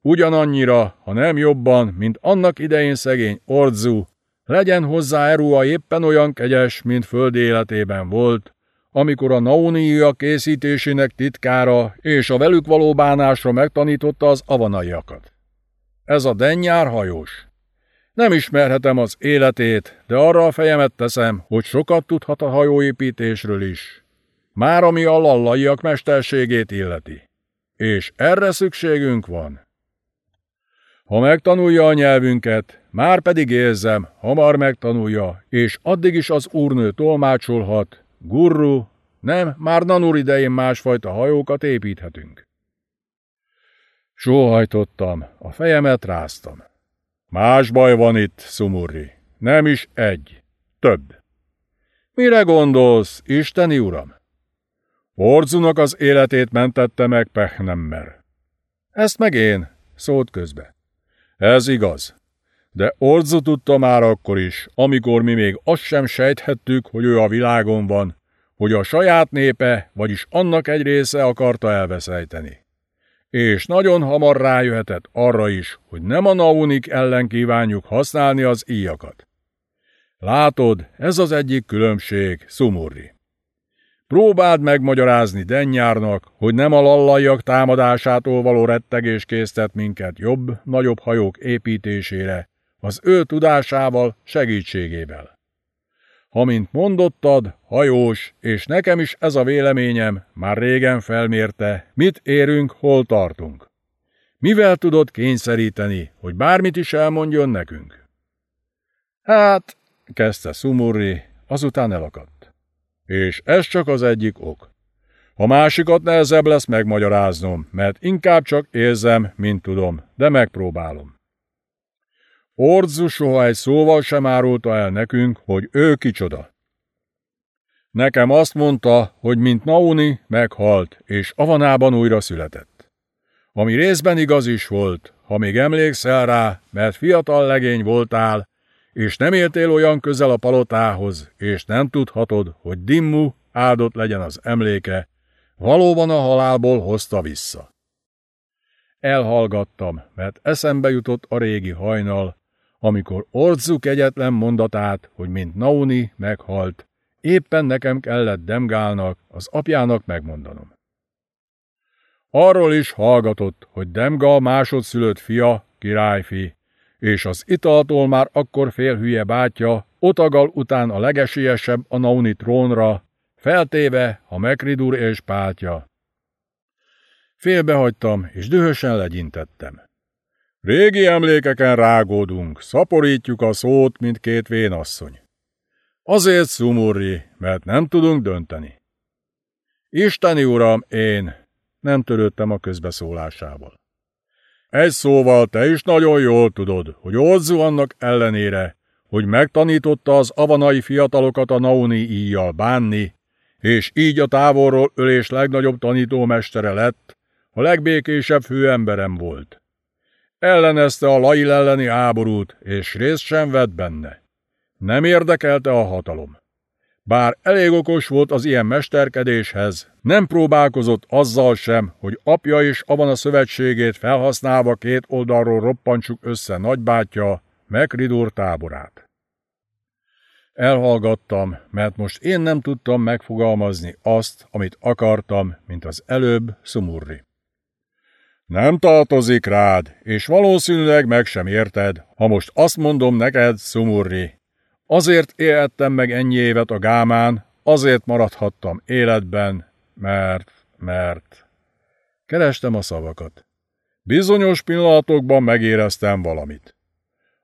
Ugyanannyira, ha nem jobban, mint annak idején szegény Ordzu, legyen hozzá Erua éppen olyan kegyes, mint földi életében volt, amikor a Naunia készítésének titkára és a velük való bánásra megtanította az avanaiakat. Ez a dennyár hajós. Nem ismerhetem az életét, de arra a fejemet teszem, hogy sokat tudhat a hajóépítésről is. Már ami a lallaiak mesterségét illeti. És erre szükségünk van. Ha megtanulja a nyelvünket, már pedig érzem, hamar megtanulja, és addig is az úrnő tolmácsolhat, gurru, nem, már Nanur idején másfajta hajókat építhetünk. Sóhajtottam, a fejemet ráztam. Más baj van itt, Szumurri. Nem is egy. Több. Mire gondolsz, Isteni uram? Orzunak az életét mentette meg Pehnemmer. Ezt meg én, szólt közbe. Ez igaz. De Orzu tudta már akkor is, amikor mi még azt sem sejthettük, hogy ő a világon van, hogy a saját népe, vagyis annak egy része akarta elveszejteni. És nagyon hamar rájöhetett arra is, hogy nem a naunik ellen kívánjuk használni az íjakat. Látod, ez az egyik különbség, Szumurri. Próbáld megmagyarázni Dennyárnak, hogy nem a lallaiak támadásától való rettegés késztet minket jobb, nagyobb hajók építésére, az ő tudásával, segítségével. Mint mondottad, hajós, és nekem is ez a véleményem, már régen felmérte, mit érünk, hol tartunk. Mivel tudod kényszeríteni, hogy bármit is elmondjon nekünk? Hát, kezdte Szumurri, azután elakadt. És ez csak az egyik ok. A másikat nehezebb lesz megmagyaráznom, mert inkább csak érzem, mint tudom, de megpróbálom. Ordzu soha egy szóval sem árulta el nekünk, hogy ő kicsoda. Nekem azt mondta, hogy mint Nauni meghalt, és Avanában újra született. Ami részben igaz is volt, ha még emlékszel rá, mert fiatal legény voltál, és nem éltél olyan közel a palotához, és nem tudhatod, hogy Dimmu áldott legyen az emléke, valóban a halálból hozta vissza. Elhallgattam, mert eszembe jutott a régi hajnal, amikor Orzzuk egyetlen mondatát, hogy mint Nauni meghalt, éppen nekem kellett Demgálnak, az apjának megmondanom. Arról is hallgatott, hogy Demgal másodszülött fia, királyfi, és az italtól már akkor félhülye bátyja, Otagal után a legesiesebb a Nauni trónra, feltéve a Mekridur és páltja. Félbehagytam, és dühösen legyintettem. Régi emlékeken rágódunk, szaporítjuk a szót, mint két vénasszony. Azért, Szumurri, mert nem tudunk dönteni. Isteni uram, én nem törődtem a közbeszólásával. Egy szóval te is nagyon jól tudod, hogy Orzu annak ellenére, hogy megtanította az avanai fiatalokat a Nauni íjjal bánni, és így a távolról ölés legnagyobb tanítómestere lett, a legbékésebb főemberem volt. Ellenezte a Lail elleni háborút, és részt sem vett benne. Nem érdekelte a hatalom. Bár elég okos volt az ilyen mesterkedéshez, nem próbálkozott azzal sem, hogy apja és Avana szövetségét felhasználva két oldalról roppantsuk össze nagybátyja, Mekridur táborát. Elhallgattam, mert most én nem tudtam megfogalmazni azt, amit akartam, mint az előbb Sumurri. Nem tartozik rád, és valószínűleg meg sem érted, ha most azt mondom neked, Sumurri. Azért élhettem meg ennyi évet a gámán, azért maradhattam életben, mert, mert... Kerestem a szavakat. Bizonyos pillanatokban megéreztem valamit.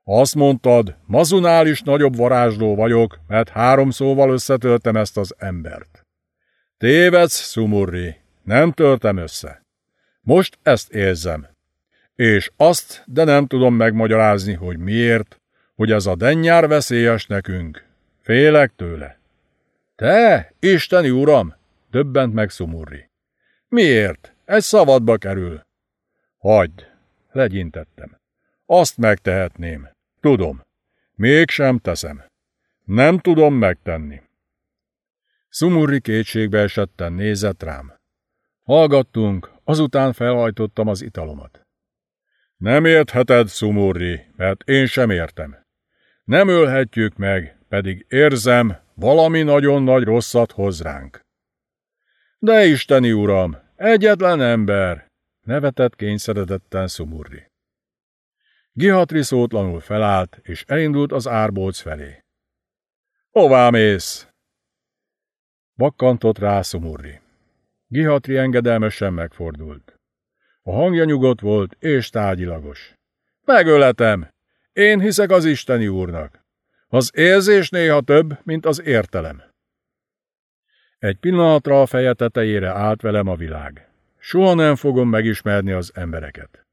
Azt mondtad, mazunál is nagyobb varázsló vagyok, mert három szóval összetöltem ezt az embert. Tévedsz, Sumurri, nem törtem össze. Most ezt érzem. És azt, de nem tudom megmagyarázni, hogy miért, hogy ez a dennyár veszélyes nekünk. Félek tőle. Te, isteni uram, döbbent meg Sumurri. Miért? Egy szabadba kerül. Hagyd, legyintettem. Azt megtehetném. Tudom. Mégsem teszem. Nem tudom megtenni. Szumurri kétségbe esetten nézett rám. Hallgattunk, azután felhajtottam az italomat. Nem értheted, Szumurri, mert én sem értem. Nem ölhetjük meg, pedig érzem, valami nagyon nagy rosszat hoz ránk. De isteni uram, egyetlen ember, nevetett kényszeredetten Szumurri. Gihatri szótlanul felállt, és elindult az árbóc felé. Hová mész? Bakkantott rá Szumurri. Gihatri engedelmesen megfordult. A hangja nyugodt volt és tárgyilagos. Megöletem! Én hiszek az Isteni úrnak. Az érzés néha több, mint az értelem. Egy pillanatra a feje tetejére állt velem a világ. Soha nem fogom megismerni az embereket.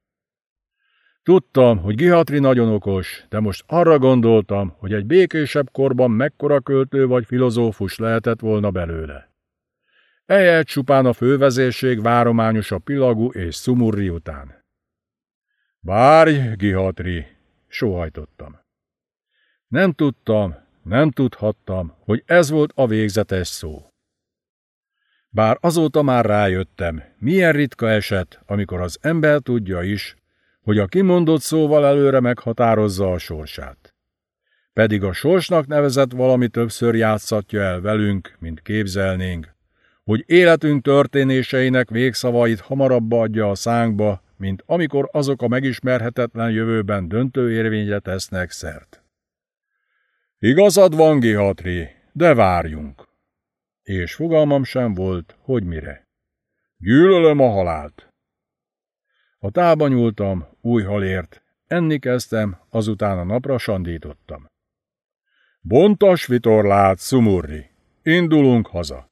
Tudtam, hogy Gihatri nagyon okos, de most arra gondoltam, hogy egy békésebb korban mekkora költő vagy filozófus lehetett volna belőle. Eljelt csupán a fővezérség várományos a pilagú és szumurri után. Várj, Gihatri, sóhajtottam. Nem tudtam, nem tudhattam, hogy ez volt a végzetes szó. Bár azóta már rájöttem, milyen ritka eset, amikor az ember tudja is, hogy a kimondott szóval előre meghatározza a sorsát. Pedig a sorsnak nevezett valami többször játszatja el velünk, mint képzelnénk, hogy életünk történéseinek végszavait hamarabb adja a szánkba, mint amikor azok a megismerhetetlen jövőben döntő érvényre tesznek szert. Igazad van, Gihatri, de várjunk. És fogalmam sem volt, hogy mire. Gyűlölöm a halált. A tába nyúltam, új halért, enni kezdtem, azután a napra sandítottam. Bontas vitorlát, Szumurri, indulunk haza.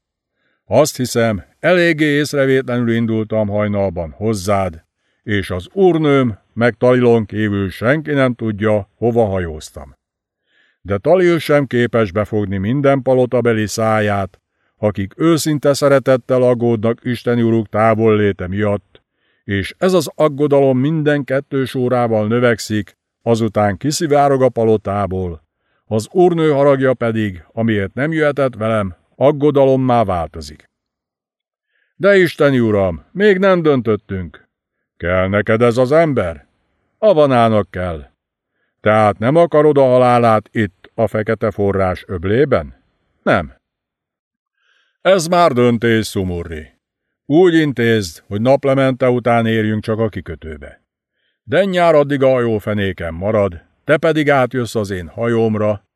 Azt hiszem, eléggé észrevétlenül indultam hajnalban hozzád, és az úrnőm meg Talilon kívül senki nem tudja, hova hajóztam. De Talil sem képes befogni minden palotabeli száját, akik őszinte szeretettel aggódnak Isten uruk távol léte miatt, és ez az aggodalom minden kettős órával növekszik, azután kiszivárog a palotából. Az úrnő haragja pedig, amiért nem jöhetett velem, aggodalommá változik. De Isteni uram, még nem döntöttünk. Kell neked ez az ember? Avanának kell. Tehát nem akarod a halálát itt, a fekete forrás öblében? Nem. Ez már döntés, Szumurri. Úgy intézd, hogy naplemente után érjünk csak a kikötőbe. De nyár addig a hajófenéken marad, te pedig átjössz az én hajómra.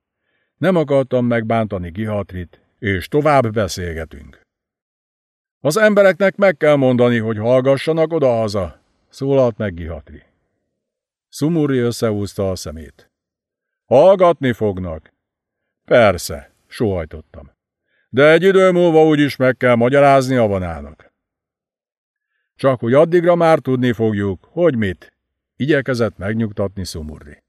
Nem akartam megbántani Gihatrit, és tovább beszélgetünk. Az embereknek meg kell mondani, hogy hallgassanak oda-haza, szólalt meg Gihatri. Szumuri összehúzta a szemét. Hallgatni fognak. Persze, sóhajtottam. De egy idő múlva úgyis meg kell magyarázni a vanának. Csak hogy addigra már tudni fogjuk, hogy mit, igyekezett megnyugtatni Szumurdi.